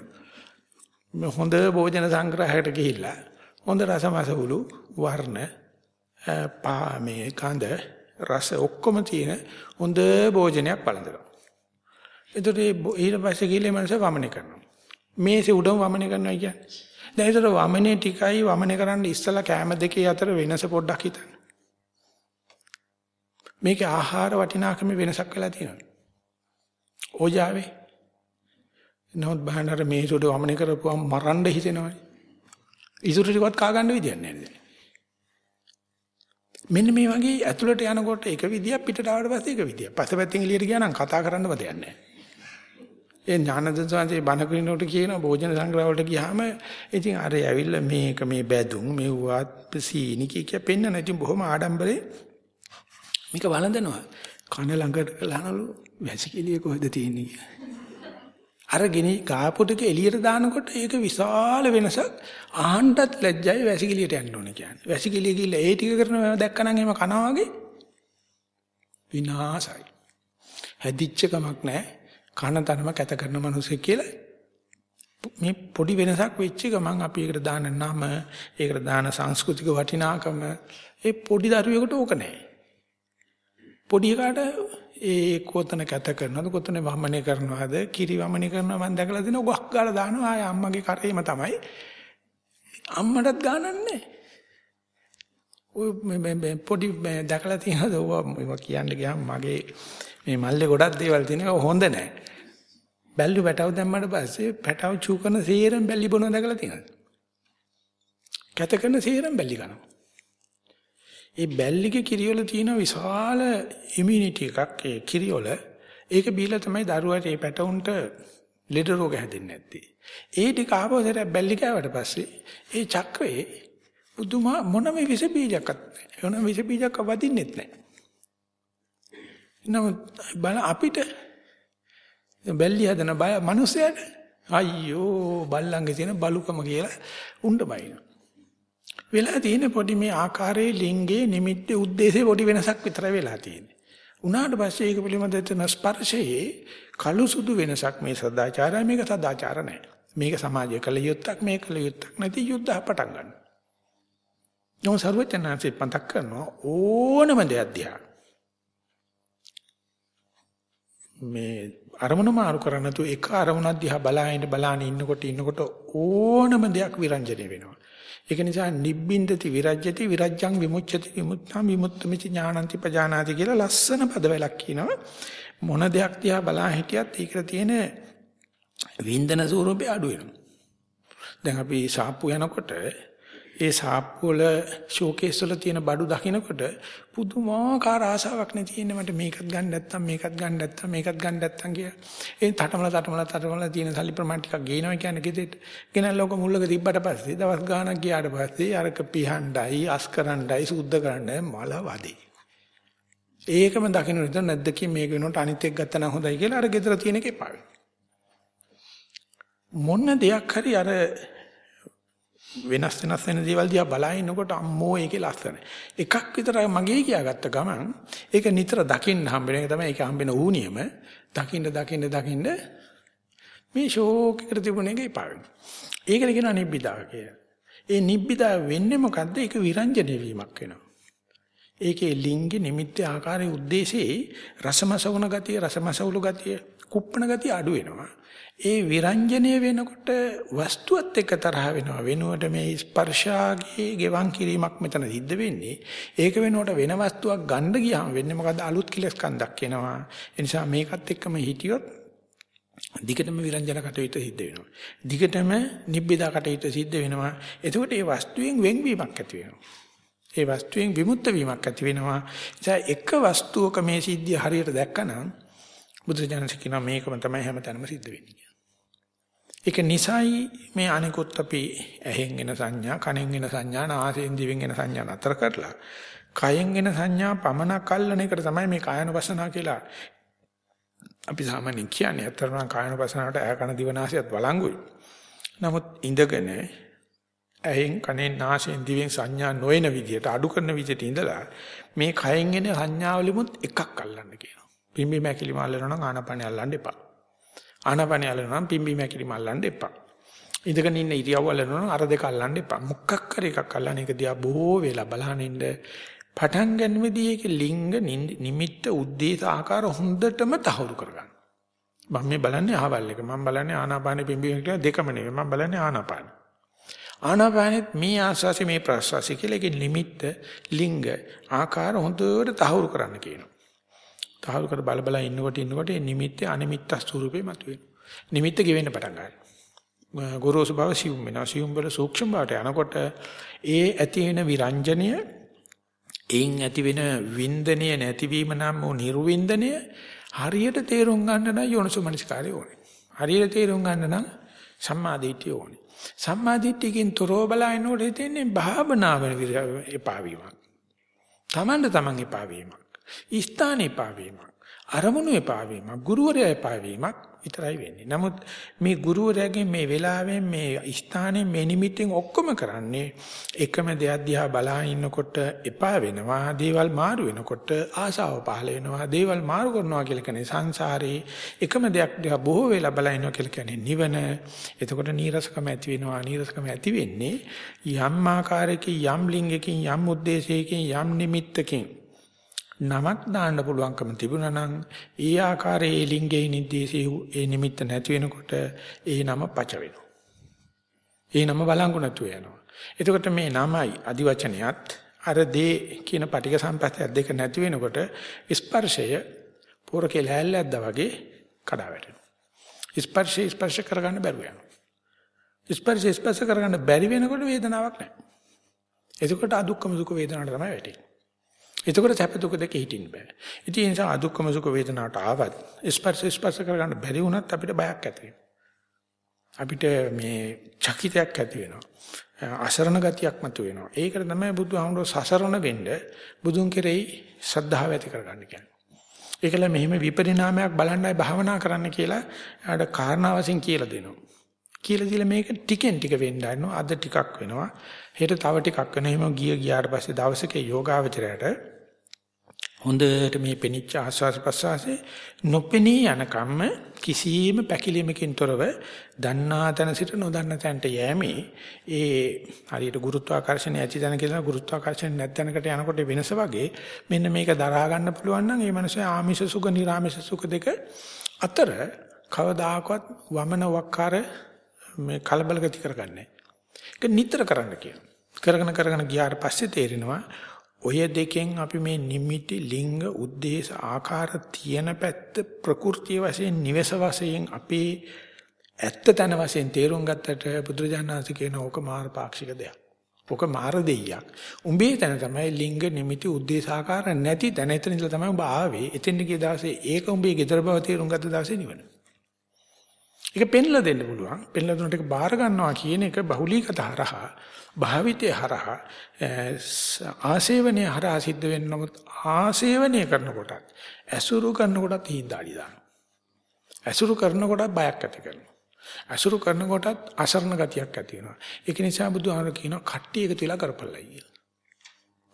මේ හොඳ භෝජන සංග්‍රහයකට ගිහිල්ලා හොඳ රසමසවුලු වර්ණ පා මේ කඳ රස ඔක්කොම තියෙන හොඳ භෝජනයක් බලඳනවා. එතකොට ඊට පස්සේ ගිහලා මනස වමනය කරනවා. මේසේ උඩම වමනය කරනවා කියන්නේ. දැන් ඒතර වමනේ ටිකයි වමනය කරන්න ඉස්සලා කැම දෙකේ අතර වෙනස පොඩ්ඩක් හිතන්න. මේකේ ආහාර වටිනාකමේ වෙනසක් වෙලා තියෙනවා. ඕජාවේ. නමුත් බහනර මේසේ උඩ වමනය කරපුවම මරන්න හිතෙනවනේ. ඉසුරු ටිකවත් කා ගන්න විදියක් නැහැ. මෙන්න මේ වගේ ඇතුළට යනකොට එක විදියක් පිටට ආවට පස්සේ එක විදියක්. පස්සපැත්තෙන් එළියට ගියා නම් කතා කරන්නම දෙයක් නැහැ. ඒ ඥානදන් සංසේ බණ කිනකොට කියන භෝජන සංග්‍රහ වලට ගියාම ඉතින් අර ඇවිල්ලා මේක මේ බැදුම් මෙව්වත් සීනි කිය කිය පෙන්න නැති බොහොම ආඩම්බරේ මේක වළඳනවා. කන ළඟට ලනලු වැසිකිළිය කොහෙද තියෙන්නේ කියලා. අර ගෙනි ගාපු ටික එළියට දානකොට ඒක විශාල වෙනසක් ආහන්නත් ලැජ්ජයි වැසිකිළියට යන්න ඕනේ කියන්නේ. වැසිකිළිය ගිහලා ඒ ටික කරනවා දැක්කනම් එහෙම කනවා වගේ විනාසයි. හැදිච්ච කමක් නැහැ. කන තනම කැත කරන මිනිස්සු කියලා මේ පොඩි වෙනසක් වෙච්ච ගමන් අපි ඒකට දාන නම, ඒකට දාන සංස්කෘතික වටිනාකම ඒ පොඩි දරුවෙකුට ඕක නැහැ. පොඩි එකාට ඒ කොතන කැත කරනවද කොතන වමනය කරනවද කිරි වමනය කරනවා මම දැකලා දින ගොක් ගාලා දානවා. ආය අම්මගේ කරේම තමයි. අම්මටත් ගානන්නේ. ඔය මේ පොඩි දැකලා තියෙනවද? ඔවා කියන්න ගියාම මගේ මේ මල්ලේ ගොඩක් දේවල් තියෙනවා හොඳ නැහැ බැල්ලු පැටව දැම්මට පස්සේ පැටව චූ කරන සේරම බැල්ලි බොනවා දැකලා තියෙනවද? කැත කරන සේරම බැල්ලි කනවා ඒ බැල්ලිගේ කිරියොල තියෙන විශාල ඉමුනිටි එකක් ඒ කිරියොල. ඒක බීලා තමයි දරුවාට මේ පැටවුන්ට ලෙඩ රෝග හැදෙන්නේ නැත්තේ. ඒ ටික ආපස්සට බැල්ලි කෑවට පස්සේ ඒ චක්‍රයේ පුදුම මොනම විස බීජයක්වත් නැහැ. මොනම විස බීජයක් වදින්නෙත් නැහැ. නමුත් බල අපිට බැල්ලි හදන බය මිනිස්සයාට අයියෝ බල්ලන්ගේ තියෙන බලුකම කියලා උණ්ඩ බයිනවා. වෙලා තියෙන පොඩි මේ ආකාරයේ ලිංගයේ නිමිත්තේ ಉದ್ದೇಶේ පොඩි වෙනසක් විතරයි වෙලා තියෙන්නේ. උනාට පස්සේ ඒක පිළිබඳ තියෙන ස්පර්ශයේ කළු සුදු වෙනසක් මේ සදාචාරය මේක සදාචාර නෑ. මේක සමාජය කළ යුත්තක් මේ කළ යුත්තක් නැති යුද්ධ පටන් ගන්නවා. නෝ සර්වඥාන්සේ පන්තක් කරනවා ඕනම දෙයක් දිහා. මේ අරමුණ මාරු කරන්නේ නැතුව එක අරමුණක් දිහා බලාගෙන බලාගෙන ඉන්නකොට ඉන්නකොට ඕනම දෙයක් විරංජනේ වෙනවා. ඒක නිසා නිබ්බින්දති විරජ්‍යති විරජ්‍යං විමුච්ඡති විමුක්තං විමුක්තමිති ඥානන්ති පජානාති කියලා ලස්සන පදවලක් කියනවා. මොන දෙයක් දිහා බලා හිටියත් ඒකට තියෙන වින්දන ස්වරූපය අඩු වෙනවා. දැන් අපි සාප්පු යනකොට ඒ සාප්පු වල ෂෝකේස් වල තියෙන බඩු දකිනකොට පුදුමාකාර ආසාවක් නේ තියෙන්නේ මට මේකත් ගන්න නැත්තම් මේකත් ගන්න නැත්තම් මේකත් ගන්න නැත්තම් කියලා. ඒ තටමල තටමල තටමල තියෙන සල්ලි ප්‍රමාණ ටිකක් ගේනවා කියන්නේ ගෙදෙට. ගෙනල්ලා ඔක මුල්ලක තිබ්බට පස්සේ දවස් ගාණක් ගියාට පස්සේ අරක පිහණ්ඩයි අස්කරණ්ඩයි සුද්ධ කරන්නයි මල වදේ. ඒකම දකින්න විතර නැද්දකින් මේක වෙනකොට අනිත් එක ගත්තා නම් හොඳයි කියලා අර ගෙදර තියෙන එක එපා මොන දෙයක් හරි අර වෙනස් වෙනස් වෙන දේවල් දිහා බලනකොට අම්මෝ ඒකේ ලස්සන. එකක් විතරයි මගේ කියාගත්ත ගමන් ඒක නිතර දකින්න හම්බෙන එක තමයි ඒක හම්බෙන ඌනියම. දකින්න දකින්න දකින්න මේ ෂෝක් එකට තිබුණ එක එපා වෙනවා. ඒකට කියනවා නිබ්බිදා කියලා. ඒ නිබ්බිදා වෙන්නේ මොකද්ද? ඒක විරංජනේ වීමක් වෙනවා. ඒකේ ලිංග නිමිත්ත ආකාරයේ ಉದ್ದೇಶේ රසමසවුන ගතිය රසමසවුලු ගතිය කුප්පණ ගතිය අඩු වෙනවා. ඒ විරංජනීය වෙනකොට වස්තුවත් එක්ක තරහ වෙනවා. වෙනුවට මේ ස්පර්ශාගේ ගෙවන් කිරීමක් මෙතන සිද්ධ වෙන්නේ. ඒක වෙනුවට වෙන වස්තුවක් ගන්න ගියාම වෙන්නේ මොකද්ද අලුත් කිලස් කන්දක් එනවා. ඒ නිසා මේකත් එක්කම හිටියොත් දිගටම විරංජන කටයුතු සිද්ධ වෙනවා. දිගටම නිබ්බිදා කටයුතු සිද්ධ වෙනවා. එතකොට මේ වස්තුවෙන් වෙන්වීමක් ඇති වෙනවා. ඒ වස්තුවෙන් විමුක්ත වීමක් ඇති වෙනවා. ඒ එක වස්තුවක මේ සිද්ධිය හරියට දැක්කනම් බුදුරජාණන් කියනවා මේකම තමයි හැමතැනම සිද්ධ වෙන්නේ ඒක නිසයි මේ අනිකුත් අපි ඇහෙන් එන සංඥා, කනෙන් එන සංඥා, නාසයෙන් දිවෙන් එන සංඥා නතර කරලා කයෙන් එන සංඥා පමණක් අල්ලන එකට තමයි මේ කායනුපසනාව කියලා අපි සාමාන්‍යයෙන් කියන්නේ. අතරම කායනුපසනාවට ඇහ කන දිව නාසයත් වළංගුයි. නමුත් ඉඳගෙන ඇහෙන් කනෙන් නාසයෙන් දිවෙන් සංඥා නොයන විදිහට අඩු කරන විදිහට ඉඳලා මේ කයෙන් එන සංඥාවලිමුත් එකක් අල්ලන්න කියනවා. පිම්බි මැකිලි මල්ලනවා නම් ආනපනේ අල්ලන්න එපා. ආනපනිය අල්ලනවා නම් පිම්බි මැකිලිම අල්ලන්න එපා. ඉඳගෙන ඉන්න ඉරියව්ව අල්ලනවා නම් අර දෙක අල්ලන්න එපා. මොකක් කර එකක් අල්ලන එක දිහා බොහෝ වෙලා බලහන් ඉන්න පටන් ගන්නමේදී ඒකේ ලිංග නිමිත්ත උද්දේශ ආකාර හොඳටම තහවුරු කරගන්න. මම මේ බලන්නේ අහවල් එක. මම බලන්නේ ආනාපානෙ පිම්බි මැකිලිම දෙකම නෙවෙයි. මම බලන්නේ ආනාපානෙ. ආනාපානෙත් මේ ආස්වාසි මේ ප්‍රස්වාසි කියලා ඒකේ නිමිත්ත ලිංග ආකාර හොඳට තහවුරු කරන්න කියනවා. තහවුරු කර බල බල ඉන්නකොට ඉන්නකොට මේ නිමිත්තේ අනිමිත්ත ස්වරූපේ මතුවෙනවා. නිමිත්ත ගෙවෙන්න පටන් ගන්නවා. ගොරෝසු බව සියුම් වෙනවා. සියුම් වල සූක්ෂම බවට යනකොට ඒ ඇති වෙන විරංජනය එයින් ඇති වෙන වින්දනය නැතිවීම නම් වූ නිර්වින්දනය හරියට තේරුම් ගන්න නම් යෝනිසුමනස්කාරය ඕනේ. හරියට තේරුම් ගන්න නම් සම්මාදිට්ඨිය ඕනේ. සම්මාදිට්ඨියකින් තොරව බලනකොට හිතෙන්නේ භාවනාව එපා වීමක්. තමන්ට තමන් එපා වීමක්. ස්ථාන එපා වීමක් අරමුණු එපා වීමක් ගුරුවරයා එපා වීමක් විතරයි වෙන්නේ. නමුත් මේ ගුරුවරයාගෙන් මේ වෙලාවෙන් මේ ස්ථානේ මේ නිමිත්තෙන් ඔක්කොම කරන්නේ එකම දෙයක් දිහා බලා ඉන්නකොට එපා වෙනවා, දේවල් මාරු වෙනකොට ආසාව පහළ වෙනවා, දේවල් මාරු කරනවා කියලා කියන්නේ සංසාරේ එකම දෙයක් දිහා බොහෝ වෙලා බලා ඉනවා කියලා කියන්නේ නිවන. එතකොට නීරසකම ඇති වෙනවා, නීරසකම ඇති වෙන්නේ යම් ආකාරයකින්, යම් ලිංගකින්, යම් ಉದ್ದೇಶයකින්, යම් නිමිත්තකින් නමක් දාන්න පුළුවන්කම තිබුණා නම් ඒ ආකාරයේ ලිංගයේ නිදේශේ ඒ නිමිත්ත නැති වෙනකොට ඒ නම පච වෙනවා. ඒ නම බලංගු නැතුව යනවා. එතකොට මේ නමයි අදිවචනයත් අර දේ කියන පටික සම්පස්තය දෙක නැති වෙනකොට ස්පර්ශය පොරකේ ලෑල්ලක්ද වගේ කඩා වැටෙනවා. ස්පර්ශය ස්පර්ශ කරගන්න බැරුව යනවා. ස්පර්ශය ස්පර්ශ කරගන්න බැරි වෙනකොට වේදනාවක් නැහැ. එතකොට අදුක්කම සුඛ වේදනාවට තමයි වැටෙන්නේ. එතකොට සැප දුක දෙක හිටින්න බෑ. ඉතින් ඒ නිසා අදුක්කම සුඛ වේදනාවට ආවත් ස්පර්ශ ස්පර්ශ කරගන්න බැරි වුණත් අපිට බයක් ඇති අපිට මේ චකිතයක් ඇති වෙනවා. අසරණ ගතියක් මතුවෙනවා. ඒකට තමයි බුදුහාමුදුරුවෝ සසරණ වෙන්න බුදුන් කෙරෙහි ශ්‍රද්ධාව ඇති කරගන්න කියන්නේ. ඒකල මෙහිම විපරිණාමයක් බලන්නයි භාවනා කරන්න කියලා ආඩ කාරණා වශයෙන් කියලා දෙනවා. කියලා දීලා මේක ටිකෙන් ටික වෙන්න ගන්නවා. අද ටිකක් වෙනවා. හෙට තව ටිකක් වෙනවා. එහෙම ගිය ගියාට පස්සේ දවසක යෝගාවචරයට හොඳට මේ පෙනිච්ච ආස්වාස ප්‍රසවාසයේ නොපෙනී යන කම්ම කිසියම් පැකිලීමකින් තොරව දන්නා තැන සිට නොදන්න තැනට යෑමේ ඒ හරියට ගුරුත්වාකර්ෂණය ඇති තැන කියලා ගුරුත්වාකර්ෂණය නැත් තැනකට යනකොට වෙනස වගේ මෙන්න මේක දරා ගන්න පුළුවන් නම් ඒ මනුස්සයා ආමිෂ සුඛ නිර්ආමිෂ සුඛ දෙක අතර කවදාකවත් වමන වක්කාර මේ කලබල ගති කරගන්නේ. ඒක නිතර කරන්න කියනවා. කරගෙන කරගෙන ගියාට පස්සේ තේරෙනවා ඔය දෙකෙන් අපි මේ නිමිටි ලිංග උද්දේශ ආකාර තියෙන පැත්ත ප්‍රകൃතිය වශයෙන් නිවස වශයෙන් අපේ ඇත්ත තන වශයෙන් තේරුම් ගත්තට බුදුරජාණන්සේ කියන ඕක මාර පාක්ෂික දෙයක්. ඕක මාර දෙයියක්. උඹේ තැන තමයි ලිංග නිමිටි උද්දේශ ආකාර නැති තැන එතන ඉඳලා තමයි උඹ ආවේ. එතෙන් ගිය දවසේ ඒක උඹේ ගෙදර බව තේරුම් ගත්ත දවසේ නිවන. ඒක පෙන්ලා දෙන්න පුළුවන්. පෙන්ලා දුන්නට ඒක බාර ගන්නවා කියන එක බහුලීකත හරහා භාවිතය හරහා ආසේවනයේ හරහා සිද්ධ වෙන නමුත් ආසේවනය කරනකොටත් ඇසුරු කරනකොටත් හිඳාඩි දානවා. ඇසුරු කරනකොටත් බයක් ඇති කරනවා. ඇසුරු කරනකොටත් අසරණ ගතියක් ඇති වෙනවා. ඒක නිසා බුදුහාමර කියනවා කට්ටිය එකතු වෙලා කරපළයි කියලා.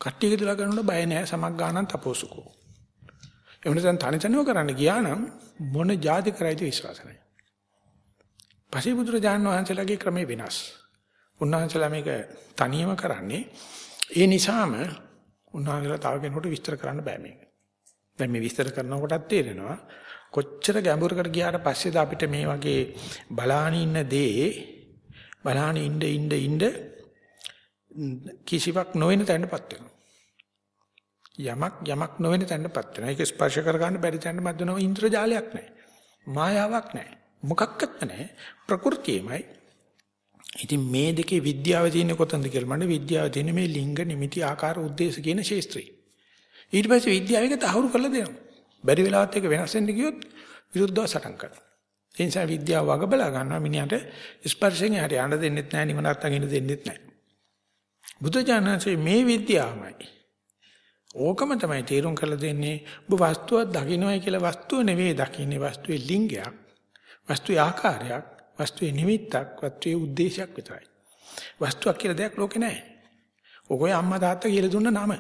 කට්ටිය එකතු වෙලා කරනකොට බය නැහැ සමක් ගානන් තපෝසුකෝ. ඒ වෙනසෙන් තනි තනිව කරන්න ගියා නම් මොන જાති කරයිද විශ්වාස නැහැ. පසේ බුදුරජාණන් වහන්සේලාගේ ක්‍රමේ වෙනස්. උන්වහන්සේලා මේක තනියම කරන්නේ ඒ නිසාම උන්වහන්සේලා තව කෙනෙකුට විස්තර කරන්න බෑ මේක. දැන් මේ විස්තර කරනකොටත් තේරෙනවා කොච්චර ගැඹුරකට ගියාට පස්සේද අපිට මේ වගේ බලාන ඉන්න දේ බලාන ඉන්න ඉන්න ඉන්න කිසිවක් නොවන තැනටපත් වෙනවා. යමක් යමක් නොවන තැනටපත් වෙනවා. ඒක ස්පර්ශ කර ගන්න බැරි තැනට මැදනවා ඉන්ද්‍රජාලයක් නැහැ. මායාවක් නැහැ. මොකක්වත් නැහැ. ප්‍රകൃතියමයි ඉතින් මේ දෙකේ විද්‍යාව තියෙන්නේ කොතනද කියලා මම විද්‍යාව තියෙන්නේ මේ ලිංග නිමිති ආකාර උද්දේශ කියන ශේස්ත්‍රය. ඊට පස්සේ විද්‍යාව එක තහවුරු කරලා දෙනවා. බැරි වෙලාවත් එක වෙනස් වෙන්න ගියොත් විරුද්ධව සටන් කරනවා. ඒ නිසා විද්‍යාව වග බලා ගන්නවා මිනිහට ස්පර්ශයෙන් හරි යන්න දෙන්නෙත් නැහැ නිවනත් අගින්න දෙන්නෙත් නැහැ. බුදුජානකසේ මේ විද්‍යාවමයි. ඕකම තමයි තේරුම් කරලා දෙන්නේ ඔබ වස්තුවක් දකින්නයි කියලා වස්තුව නෙවෙයි දකින්නේ වස්තුවේ ලිංගයක්. වස්තුවේ ආකාරයක්, වස්තුවේ නිමිත්තක්, වස්තුවේ ಉದ್ದೇಶයක් විතරයි. වස්තුවක් කියලා දෙයක් ලෝකේ නැහැ. ඔකෝයි අම්මා තාත්තා කියලා දුන්න නම.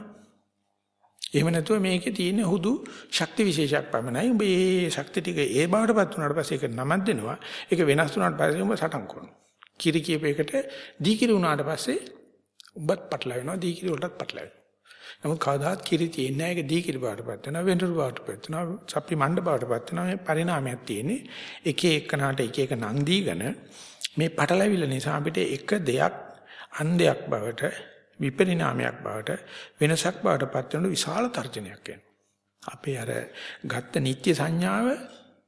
එහෙම නැතුව මේකේ තියෙන හුදු ශක්ති විශේෂයක් පමණයි. උඹ ඒ ශක්ති ටික ඒ බවටපත් වුණාට පස්සේ ඒක නමක් දෙනවා. ඒක වෙනස් වුණාට පස්සේ උඹ සටන් කරනවා. කිරි කියපේකට දී කිරි වුණාට පස්සේ උඹත් පටලවෙනවා, දී කිරි වලටත් පටලවෙනවා. නමුත් කවදාත් කිරි තියෙන්නේ නැහැ. ඒක දී කිරි බවටපත් වෙනවා. වෙඬරු බවටපත් වෙනවා. සප්පි මණ්ඩ බවටපත් වෙනවා. මේ පරිණාමයක් තියෙන්නේ. එක එකනට එක එක නම් දීගෙන මේ පටලැවිල්ල නිසා අපිට එක දෙයක් අන්දයක් බවට විපරිණාමයක් බවට වෙනසක් බවට පත් වෙන විශාල තර්ජනයක් වෙනවා. අපේ අර ගත්ත නිත්‍ය සංඥාව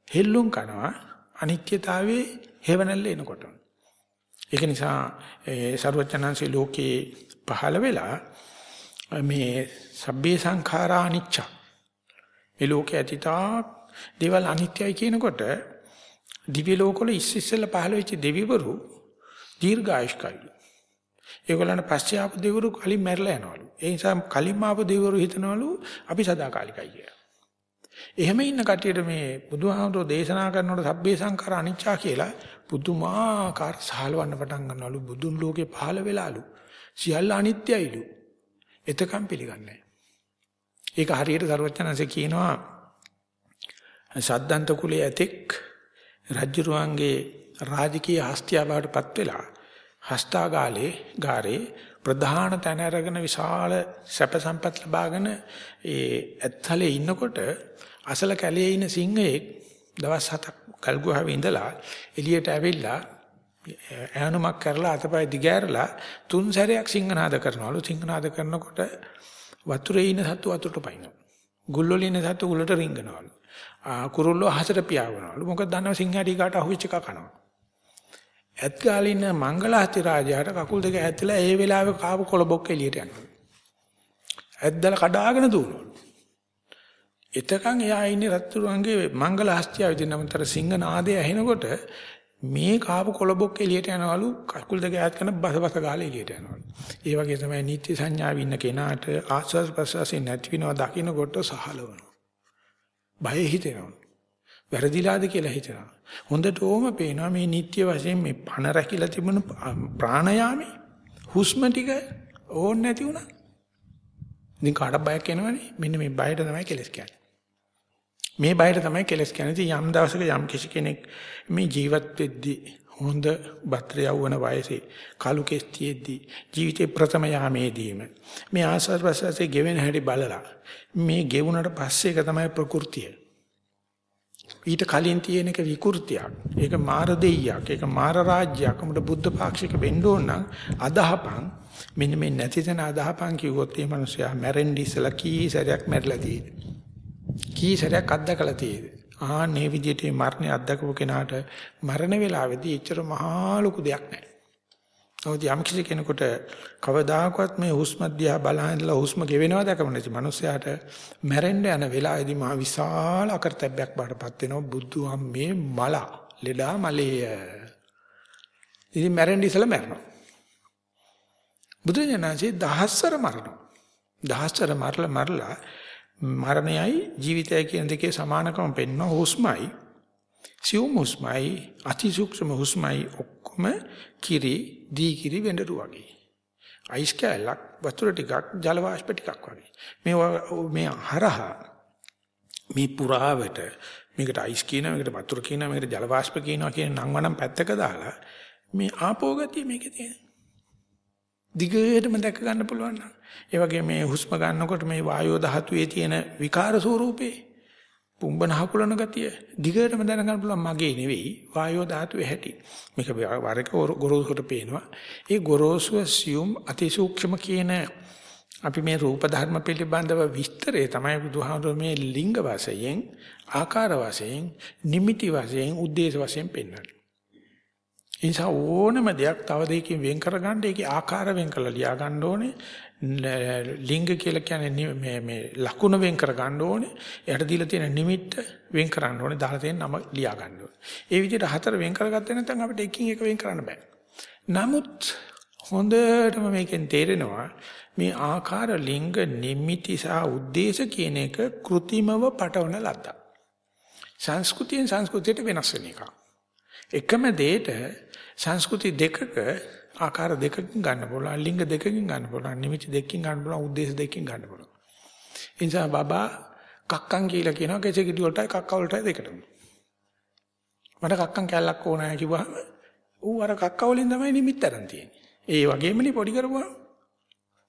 හෙල්ලුම් කරනවා අනිත්‍යතාවයේ හේවණල්ල එනකොට. ඒක නිසා ඒ ਸਰවඥාන්සේ ලෝකේ පහළ වෙලා මේ සබ්බේ සංඛාරා අනිච්ච. මේ ලෝකේ ඇතිතා දේවල් අනිත්‍යයි කියනකොට දිව්‍ය ලෝකවල ඉස්සෙල්ල පහළ වෙච්ච දෙවිවරු දීර්ඝායුෂ්කයි. ඒගොල්ලන්ට පස්සේ ආපු දෙවිවරු කලින් මැරලා යනවලු. ඒ නිසා කලින් ආපු දෙවිවරු හිතනවලු අපි සදාකාලිකයි කියලා. එහෙම ඉන්න කටියට මේ බුදුහාමුදුරෝ දේශනා කරනකොට සබ්බේ සංඛාර අනිච්චා කියලා පුදුමාකාර සහලවන්න පටන් ගන්නවලු බුදුන් ලෝකේ පහළ වෙලාලු. සියල්ල අනිත්‍යයිලු. එතකම් පිළිගන්නේ. ඒක හරියට සරුවචනanse කියනවා සද්දන්ත කුලයේ ඇතෙක් රජ්ජුරුවන්ගේ රාජකීය හස්තියාවටපත් වෙලා හස්තාගාලේ ගාරේ ප්‍රධාන තැන අරගෙන විශාල සැප සම්පත් ලබාගෙන ඒ ඇත්තලේ ඉන්නකොට අසල කැලේ ඉන්න සිංහයෙක් දවස් හතක් කල්ගුහාවේ ඉඳලා එළියට ඇවිල්ලා ඈනුමක් කරලා අතපය දිගෑරලා තුන් සැරයක් සිංහනාද කරනවලු සිංහනාද කරනකොට වතුරේ ඉන්න සත්තු වතුරට පයින්නවා. ගුල්වල ඉන්න සත්තු ගුල්ලට රිංගනවලු. කුරුල්ලෝ අහසට පියාවනවලු. මොකද දන්නව සිංහාටි කාට අහුවෙච්ච එක කනවා. ඇත් ගාලේ ඉන්න මංගලහති රාජයාට කකුල් දෙක ඇත්තලා ඒ වෙලාවේ කාපු කොළබොක්ක එළියට යනවා. ඇද්දල කඩාගෙන දුවනවලු. එතකන් එයා ඉන්නේ රත්තුරුන්ගේ මංගල හස්තිය විදිහට නමතර සිංහ නාදය ඇහෙනකොට මේ කාපු කොළබොක් එළියට යනවලු කකුල් දෙක ඈත් කරන බස බස ගාලා එළියට යනවලු. ඒ වගේ තමයි නිත්‍ය සංඥාව ඉන්න කෙනාට ආස්වාස් ප්‍රසවාසය නැති වෙනවා දකින්නකොට සහලවනවා. බය හිතෙනවා. වැරදිලාද කියලා හිතනවා. හොඳට ඕම පේනවා මේ නිත්‍ය වශයෙන් මේ පණ රැකිලා තිබුණු ප්‍රාණයාමේ හුස්ම ටික ඕන් නැති වුණා. ඉතින් කාට බයක් එනවනේ? මෙන්න මේ බයට තමයි කෙලස් කියන්නේ. මේ බයට තමයි කෙලස් කියන්නේ. යම් දවසක යම් කිසි කෙනෙක් මේ ජීවත් වෙද්දී හොඳ බත්‍ර යවවන වයසේ කලු කෙස්තියෙද්දී ජීවිතේ ප්‍රථම යාමේදීම මේ ආස්වාද ප්‍රසවාසයේ ගෙවෙන හැටි බලලා මේ ගෙවුනට පස්සේ එක තමයි ප්‍රകൃතිය. ඊට කලින් තියෙන එක විකෘතියක්. ඒක මාර දෙයියක්. ඒක මාර රාජ්‍යයක්. උඹට බුද්ධ පාක්ෂික වෙන්න ඕන නම් අදහපන් මෙන්න මේ නැති තැන අදහපන් කිව්වොත් මේ මිනිස්සයා මැරෙන්න ඉස්සලා කී සැරයක් මැරිලා තියෙද? කී සැරයක් අත්දකලා තියෙද? ආන්නේ විදිහට මරණය අත්දකපු කෙනාට මරණ වේලාවේදී එච්චර මහා ලොකු දෙයක් නැහැ. නමුත් යම් කිසි කෙනෙකුට කවදාකවත් මේ හුස්ම දිහා බලහින්දලා හුස්ම ගෙවෙනවා දැකම නැති මිනිස්සයාට මැරෙන්න යන වෙලාවේදී මහ විශාල අකරතැබ්බයක් බාටපත් වෙනවා බුදුහම් මේ මල ලෙඩා මලේ. ඉතින් මැරෙන්න ඉස්සලා මැරෙනවා. බුදුජානකසේ දහස්වර මරනවා. දහස්වර මරලා මරලා මරණයයි ජීවිතයයි කියන දෙකේ සමානකම පෙන්වන හුස්මයි සියුම් හුස්මයි අතිසූක්ෂම හුස්මයි ඔක්කොම කිරි දී කිරි වෙඬරු වගේ. අයිස් කැලක් වතුර ටිකක් ජල වාෂ්ප ටිකක් වගේ. මේ මේ හරහා මේ පුරාවට මේකට අයිස් කියනවා මේකට වතුර කියනවා මේකට ජල වාෂ්ප කියනවා කියන නම් වනම් පැත්තක දාලා මේ ආපෝ ගතිය මේකේ තියෙන. දිගටම දැක ගන්න පුළුවන් නම් ඒ වගේ මේ හුස්ම ගන්නකොට මේ වායෝ ධාතුවේ තියෙන විකාර ස්වරූපේ පුම්බන හකුලන ගතිය දිගටම දැනගන්න පුළුවන් මගේ නෙවෙයි වායෝ ධාතුවේ හැටි. මේක වරක ගොරෝසුට පේනවා. ඒ ගොරෝසුව සියුම් අතිසූක්ෂම කියන අපි මේ රූප ධර්ම පිළිබඳව විස්තරය තමයි බුදුහාමුදුරුවෝ මේ ලිංග වශයෙන් ආකාර වශයෙන් නිමිති වශයෙන් උද්දේශ වශයෙන් පෙන්වන්නේ. ඒ නිසා ඕනම දෙයක් තව දෙයකින් වෙන් කරගන්න ඒකේ ආකාර වෙන් කරලා ලියා ගන්න ඕනේ. ලිංග කියලා කියන්නේ මේ මේ ලකුණ වෙන් කර ගන්න ඕනේ. එයාට දීලා තියෙන නිමිත්ත වෙන් කරන්න ඕනේ. දාලා තියෙන නම ලියා ගන්න ඕනේ. ඒ විදිහට හතර වෙන් කරගත්තේ නැත්නම් අපිට එකින් එක වෙන් කරන්න බෑ. නමුත් හොඳටම මේකෙන් තේරෙනවා මේ ආකාර ලිංග නිමිති සහ උද්දේශ කියන එක કૃතිමව පටවන ලද්දා. සංස්කෘතියෙන් සංස්කෘතියට වෙනස් වෙන එක. එකම දෙයට සංස්කෘති දෙකක ආකාර දෙකකින් ගන්න පුළුවන් ලිංග දෙකකින් ගන්න පුළුවන් නිමිති දෙකකින් ගන්න පුළුවන් උද්දේශ දෙකකින් ගන්න පුළුවන්. ඒ නිසා බබා කක්කන් කියලා කියනවා කෙසේ කිඩි වලටයි කක්ක වලටයි දෙකටම. මට කක්කන් කැල්ලක් ඕනෑ කිව්වහම ඌ අර කක්ක වලින් තමයි නිමිත්ත අරන් තියෙන්නේ. ඒ වගේමනේ පොඩි කරපුවා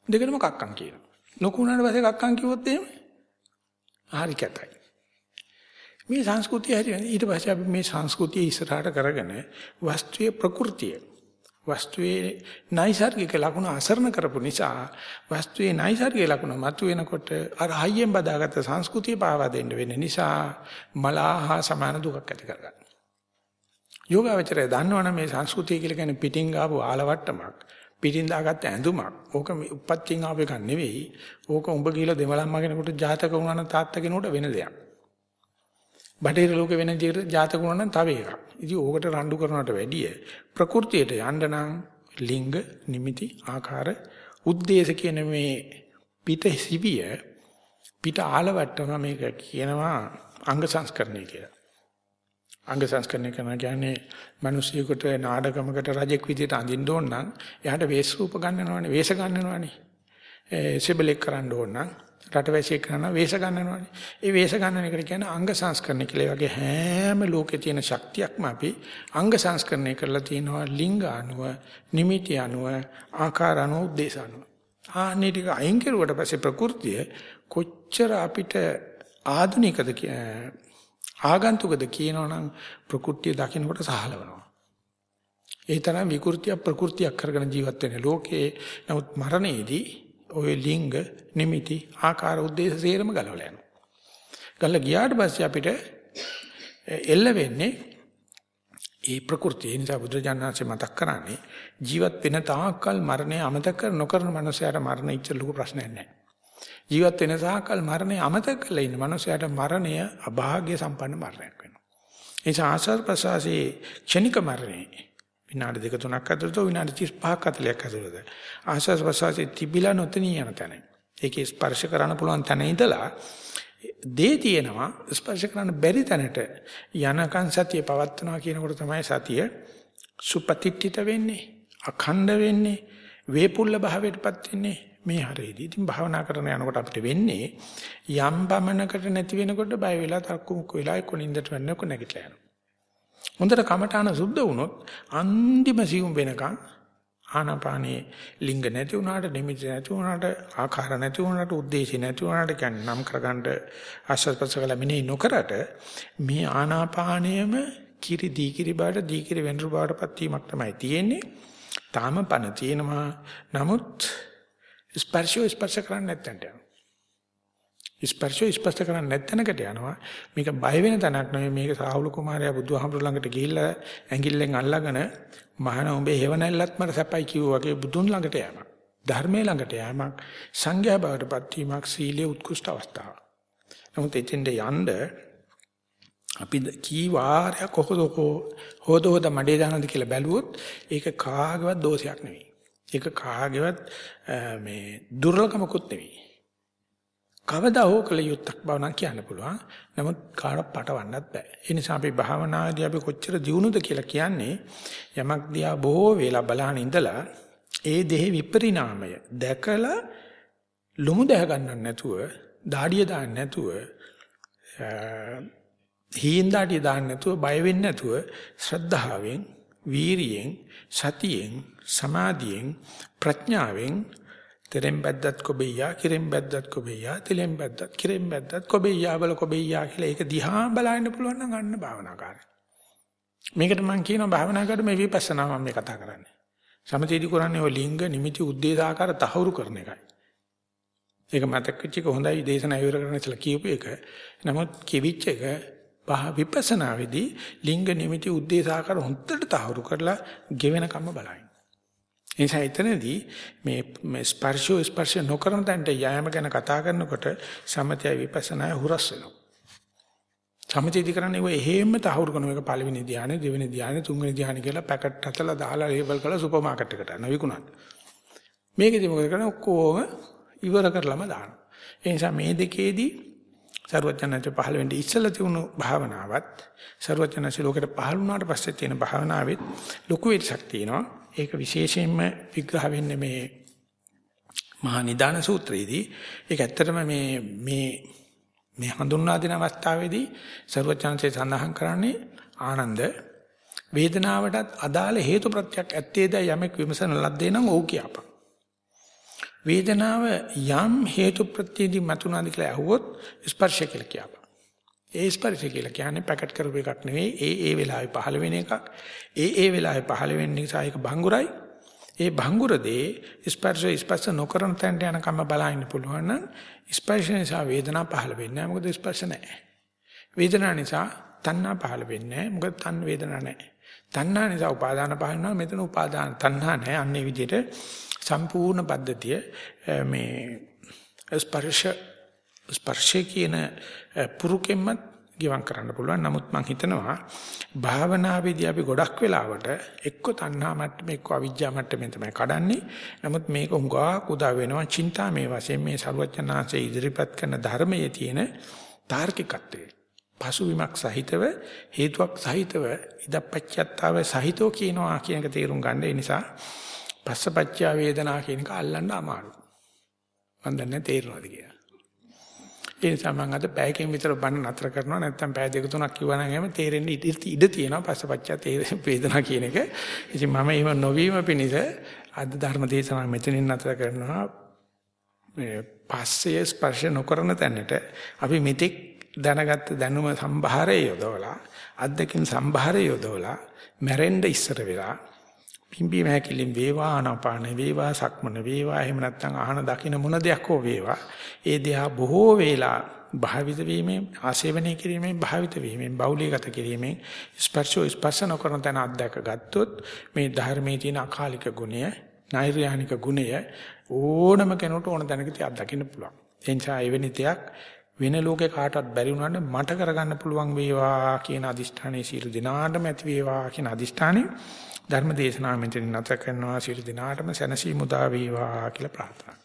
දෙකටම කක්කන් කියනවා ලොකු උනාට පස්සේ කක්කන් කිව්වොත් එහෙම? හරි කැතයි. මේ සංස්කෘතිය හැටි ඊට පස්සේ අපි මේ සංස්කෘතිය ඉස්සරහට කරගෙන වස්තුවේ ප්‍රകൃතිය වස්තුවේ නයිසර්ගික ලක්ෂණ අසරණ කරපු නිසා වස්තුවේ නයිසර්ගික ලක්ෂණ මතුවෙනකොට අර හයියෙන් බදාගත්ත සංස්කෘතිය පාවා දෙන්න වෙන නිසා මලහා සමාන දුකක් ඇති කරගන්න. යෝගාවචරය දන්නවනම් මේ සංස්කෘතිය කියලා කියන්නේ පිටින් ආපු ආලවට්ටමක් පිටින් දාගත්ත ඇඳුමක්. ඕක උපත්යෙන් ආපු එකක් නෙවෙයි. ඕක උඹ කියලා දෙමළම්ම කෙනෙකුට ජාතක වුණා නම් තාත්තා කෙනෙකුට වෙන දෙයක්. බටහිර ලෝකේ වෙන ජාතක වුණා නම් තව එකක්. ඉතින් ඕකට රණ්ඩු කරනවට වැඩිය ප්‍රകൃතියට යන්න නම් ලිංග, නිමිති, ආකාර, උද්දේශ කියන මේ පිට සිවිය පිට ආලවට්ටම මේක කියනවා අංග සංස්කරණය කියලා. අංග සංස්කරණය කරන කියන්නේ මිනිසියෙකුට නාඩගමකට රජෙක් විදිහට අඳින්න ඕන නම් එයාට වේශ රූප ගන්නනවනේ, වේශ ගන්නනවනේ. ඒ සිබලෙක් කරන්න ඕන නම් රටවැසියෙක් කරනවා වේශ ගන්නනවානේ. ඒ වේශ ගන්නන එකට කියන්නේ අංග සංස්කරණය කියලා. ඒ වගේ හැම ලෝකේ තියෙන ශක්තියක්ම අපි අංග සංස්කරණය කරලා තිනවා ලිංග අනුව, නිමිති අනුව, ආකාර අනුව, උද්දේශ අනුව. ආන්නේ ටික අයින් කරුවට පස්සේ ප්‍රകൃතිය කොච්චර අපිට ආධුනිකද ආගන්තුකද කියනවනම් ප්‍රകൃතිය දකින්නකොට සහලවනවා. ඒ තරම් විකෘතිය ප්‍රകൃතියක් කරගෙන ජීවත් වෙන ලෝකේ නමුත් මරණයේදී ওই ලිංග නිමිති ආකාර උද්දේශ සේරම ගලවලා යනවා. ගලලා ගියාට පස්සේ අපිට එල්ල වෙන්නේ ඒ ප්‍රകൃතිය නිසා බුදුජානනාංශය මතක් කරන්නේ ජීවත් වෙන තාක්කල් මරණය අමතක කර නොකරන මනුස්සයාට මරණ ඉච්ච ලොකු ප්‍රශ්නයක් නැහැ. ජීවත් වෙන තාක්කල් මරණය අමතක කරලා ඉන්න මනුස්සයාට මරණය අභාග්‍ය සම්පන්න මරණයක් වෙනවා. ඒ නිසා ආසාර ප්‍රසාසී ක්ෂණික මරණේ විනාඩි දෙක තුනක් ඇතුළත විනාඩි 35ක් 40ක් ඇතුළත ආශස් ප්‍රසවාසයේ තිබිලා නොතෙනී යන තැන. ඒකේ ස්පර්ශ කරන්න පුළුවන් තැන ඉඳලා දේ තියෙනවා ස්පර්ශ කරන්න බැරි තැනට යනකන් සතිය පවත්වනවා කියනකොට තමයි සතිය සුපතිට්ඨිත වෙන්නේ අඛණ්ඩ වෙන්නේ වේපුල්ල භාවයටපත් වෙන්නේ මේ හරියදී. ඉතින් භාවනා කරන යනකොට අපිට වෙන්නේ යම් පමණකට නැති වෙනකොට බය වෙලා තක්කු මුක්ක වෙලා එක්ක නින්දට වෙන්නකො නැගිටලා යනවා. හොඳට කමඨාන සුද්ධ වුණොත් අන්තිම සියුම් වෙනකන් ආනාපානේ ලිංග නැති වුණාට නිමිති නැති වුණාට ආකාර නැති වුණාට උද්දේශය නැති වුණාට කියන්නේ නම් කරගන්න ආශ්‍රපසකල මිනේ නොකරට මේ ආනාපානයම කිරි දී කිරි බාට දී කිරි වෙනරු බාටපත් වීමක් තමයි තියෙන්නේ. තාම පණ තියෙනවා. නමුත් ස්පර්ශය ස්පර්ශ කරන්නේ නැත්තන්ට යනවා. ස්පර්ශය ස්පර්ශ කරන්නේ නැත්තනකට යනවා. මේක බය වෙන තැනක් නෙවෙයි මේක සාහුල කුමාරයා බුදුහාමුදුර ළඟට ගිහිල්ලා ඇඟිල්ලෙන් අල්ලගෙන මහාන උඹේ හේවණල්ලත් මට සැපයි කිව්වා වගේ බුදුන් ළඟට යෑමක්. ධර්මයේ ළඟට යෑමක් සංඝයා බවටපත් වීමක් සීලයේ උත්කෘෂ්ඨ අවස්ථාවක්. නමුත් එතෙන්ද යන්න අපි කී වාරයක් කොහොද හොද හොද මඩේ දානද කියලා බැලුවොත් ඒක කාගේවත් දෝෂයක් නෙවෙයි. ඒක කාගේවත් මේ දුර්ලභමකුත් නෙවෙයි. කවදා හෝ කළ යුත්තක් බව නම් කියන්න පුළුවන්. නමුත් කාටවත් පටවන්නත් බෑ. ඒ නිසා අපි භාවනාදී අපි කොච්චර දියුණුද කියලා කියන්නේ යමක් දිහා බොහෝ වේලා බලහන් ඉඳලා ඒ දෙහි විපරිණාමය දැකලා ලොමු දැහ ගන්නන්න නැතුව, දාඩිය දාන්න නැතුව, හීන් දාඩිය දාන්න නැතුව, බය වෙන්නේ නැතුව ශ්‍රද්ධාවෙන්, වීරියෙන්, සතියෙන්, සමාධියෙන්, ප්‍රඥාවෙන් තෙරෙන් බැද්දත් කොබෙයියා, කිරෙන් බැද්දත් කොබෙයියා, තෙලෙන් බැද්දත්, කිරෙන් බැද්දත් කොබෙයියා වල කොබෙයියා කියලා ඒක දිහා බලන්න පුළුවන් නම් අන්න භාවනාකාරය. මේකට මම කියනවා භාවනා කරද්දී මේ විපස්සනා මම මේ කතා කරන්නේ. සමතේදී කරන්නේ ඔය ලිංග නිමිති උද්දේශාකාර තහවුරු කරන එකයි. ඒක මතක වෙච්ච එක හොඳයි දේශනා ඉවර කරන ඉස්සලා කියපු එක. නමුත් කිවිච්ච එක විපස්සනාවේදී ලිංග නිමිති උද්දේශාකාර හොඳට තහවුරු කරලා ගෙවෙනකම්ම බලන්න. නිසා එතනදී මේ ස්පර්ශෝ ස්පර්ශ නොකරන තැනට යෑම ගැන කතා කරනකොට සමතය විපස්සනාය හුරස් වෙනවා. සමතයදී කරන්නේ ඔය එහෙම තහවුරු කරන එක පළවෙනි ධානය, දෙවෙනි ධානය, තුන්වෙනි ධානය කියලා පැකට් හතලා දාලා ලේබල් කරලා සුපර් මාකට් එකට යනවා විකුණන්න. මේකෙදී මොකද කරන්නේ? ඔක්කොම ඉවර කරලම දානවා. ඒ නිසා මේ දෙකේදී සර්වඥාන්ත පහළ වෙන්න ඉස්සලා තියුණු භාවනාවත් සර්වඥාන්සේ ලෝකෙට පහළ වුණාට පස්සේ තියෙන භාවනාවෙත් ලොකු වෙනසක් තියෙනවා. ඒක විශේෂයෙන්ම විග්‍රහ වෙන්නේ මේ මහා නිදාන සූත්‍රයේදී. ඒක ඇත්තටම මේ මේ මේ හඳුන්වා දෙන අවස්ථාවේදී ਸਰවඥාන්සේ සඳහන් කරන්නේ ආනන්ද වේදනාවටත් අදාළ හේතු ප්‍රත්‍යක් ඇත්තේද යමෙක් විමසන ලද්දේ නම් ඔව් කියපන්. වේදනාව යම් හේතු ප්‍රත්‍යදී මතුනාද කියලා අහුවොත් ස්පර්ශය කියලා කියපන්. ඒ ස්පර්ශය කියලා කියන්නේ පැකට් කරපු එකක් නෙවෙයි ඒ ඒ වෙලාවේ පහළ වෙන එකක්. ඒ ඒ වෙලාවේ පහළ වෙන නිසා ඒක භංගුරයි. ඒ භංගුර දේ ස්පර්ශ ස්පර්ශ නොකරන තැනට යනකම් බලන්න පුළුවන් නම් ස්පර්ශ නිසා වේදනාව පහළ වෙන්නේ නැහැ. මොකද ස්පර්ශ නැහැ. වේදනාව නිසා තණ්හා පහළ වෙන්නේ නැහැ. මොකද තණ්හ වේදනාවක් නැහැ. තණ්හා නිසා උපාදාන පහළ වෙනවා. මෙතන උපාදාන තණ්හා නැහැ. අන්නේ විදිහට සම්පූර්ණ පද්ධතිය මේ ස්පර්ශ ස්පර්ශය කියන පුරුකෙන්ම ගිවම් කරන්න පුළුවන්. නමුත් මම හිතනවා භාවනාවේදී අපි ගොඩක් වෙලාවට එක්ක තණ්හා මට්ටමේ එක්ක අවිජ්ජා මට්ටමේ තමයි කඩන්නේ. නමුත් මේක හුඟා උදා වෙනවා චින්තාමේ වශයෙන් මේ ਸਰවඥාන්සේ ඉදිරිපත් කරන ධර්මයේ තියෙන තාර්කිකත්වය. පසුවිමක් සහිතව හේතුවක් සහිතව ඉදප්පච්චත්තාව සහිතෝ කියනවා කියන එක තේරුම් ගන්න. ඒ නිසා පස්සපච්චා වේදනා කියන එක අල්ලන්න අමාරුයි. මම දන්නේ තේරෙනවද කියලා. ඒ නිසා මම අද පැයකින් විතර බණ නතර කරනවා නැත්නම් පැය දෙක තුනක් කිව්වනම් එහෙම තේරෙන්න ඉඩ තියෙනවා පස්සපච්චා තේරෙන වේදනා කියන එක. ඉතින් මම එහෙම නොවීම පිණිස අද ධර්ම දේශනාව මෙතනින් නතර කරනවා. මේ පස්සේ ස්පර්ශ නොකරන තැනට අපි මෙතෙක් දැනගත්ත දැනුම සම්භාරය යොදවලා අද්දකින් සම්භාරය යොදවලා මැරෙන්න ඉස්සර වෙලා පිම්බීම හැකිලින් වේවා ආනාපාන වේවා සක්මන වේවා එහෙම නැත්නම් ආහන දකින්න මොන දෙයක් හෝ වේවා. ඒ දෙහා බොහෝ වේලා භාවිත වීමෙන් ආශේවනය කිරීමෙන් භාවිත වීමෙන් බෞලීගත කිරීමෙන් ස්පර්ශෝ ස්පර්ශ නොකරන තැන අත්දැක ගත්තොත් මේ ධර්මයේ තියෙන අකාලික ගුණය නෛර්යානික ගුණය ඕනම කෙනෙකුට ඕන තැනකදී අත්දකින්න පුළුවන්. ඒ නිසා එවැනි දෙයක් වෙන ලෝකේ කාටවත් බැරි වුණාට මට කරගන්න පුළුවන් වේවා කියන අදිෂ්ඨානයේ සීල දිනාටම ඇති වේවා කියන අදිෂ්ඨානයේ ධර්ම දේශනාව මෙතන නැත කරනවා. සියලු දිනාටම සැනසීම උදා වේවා කියලා ප්‍රාර්ථනා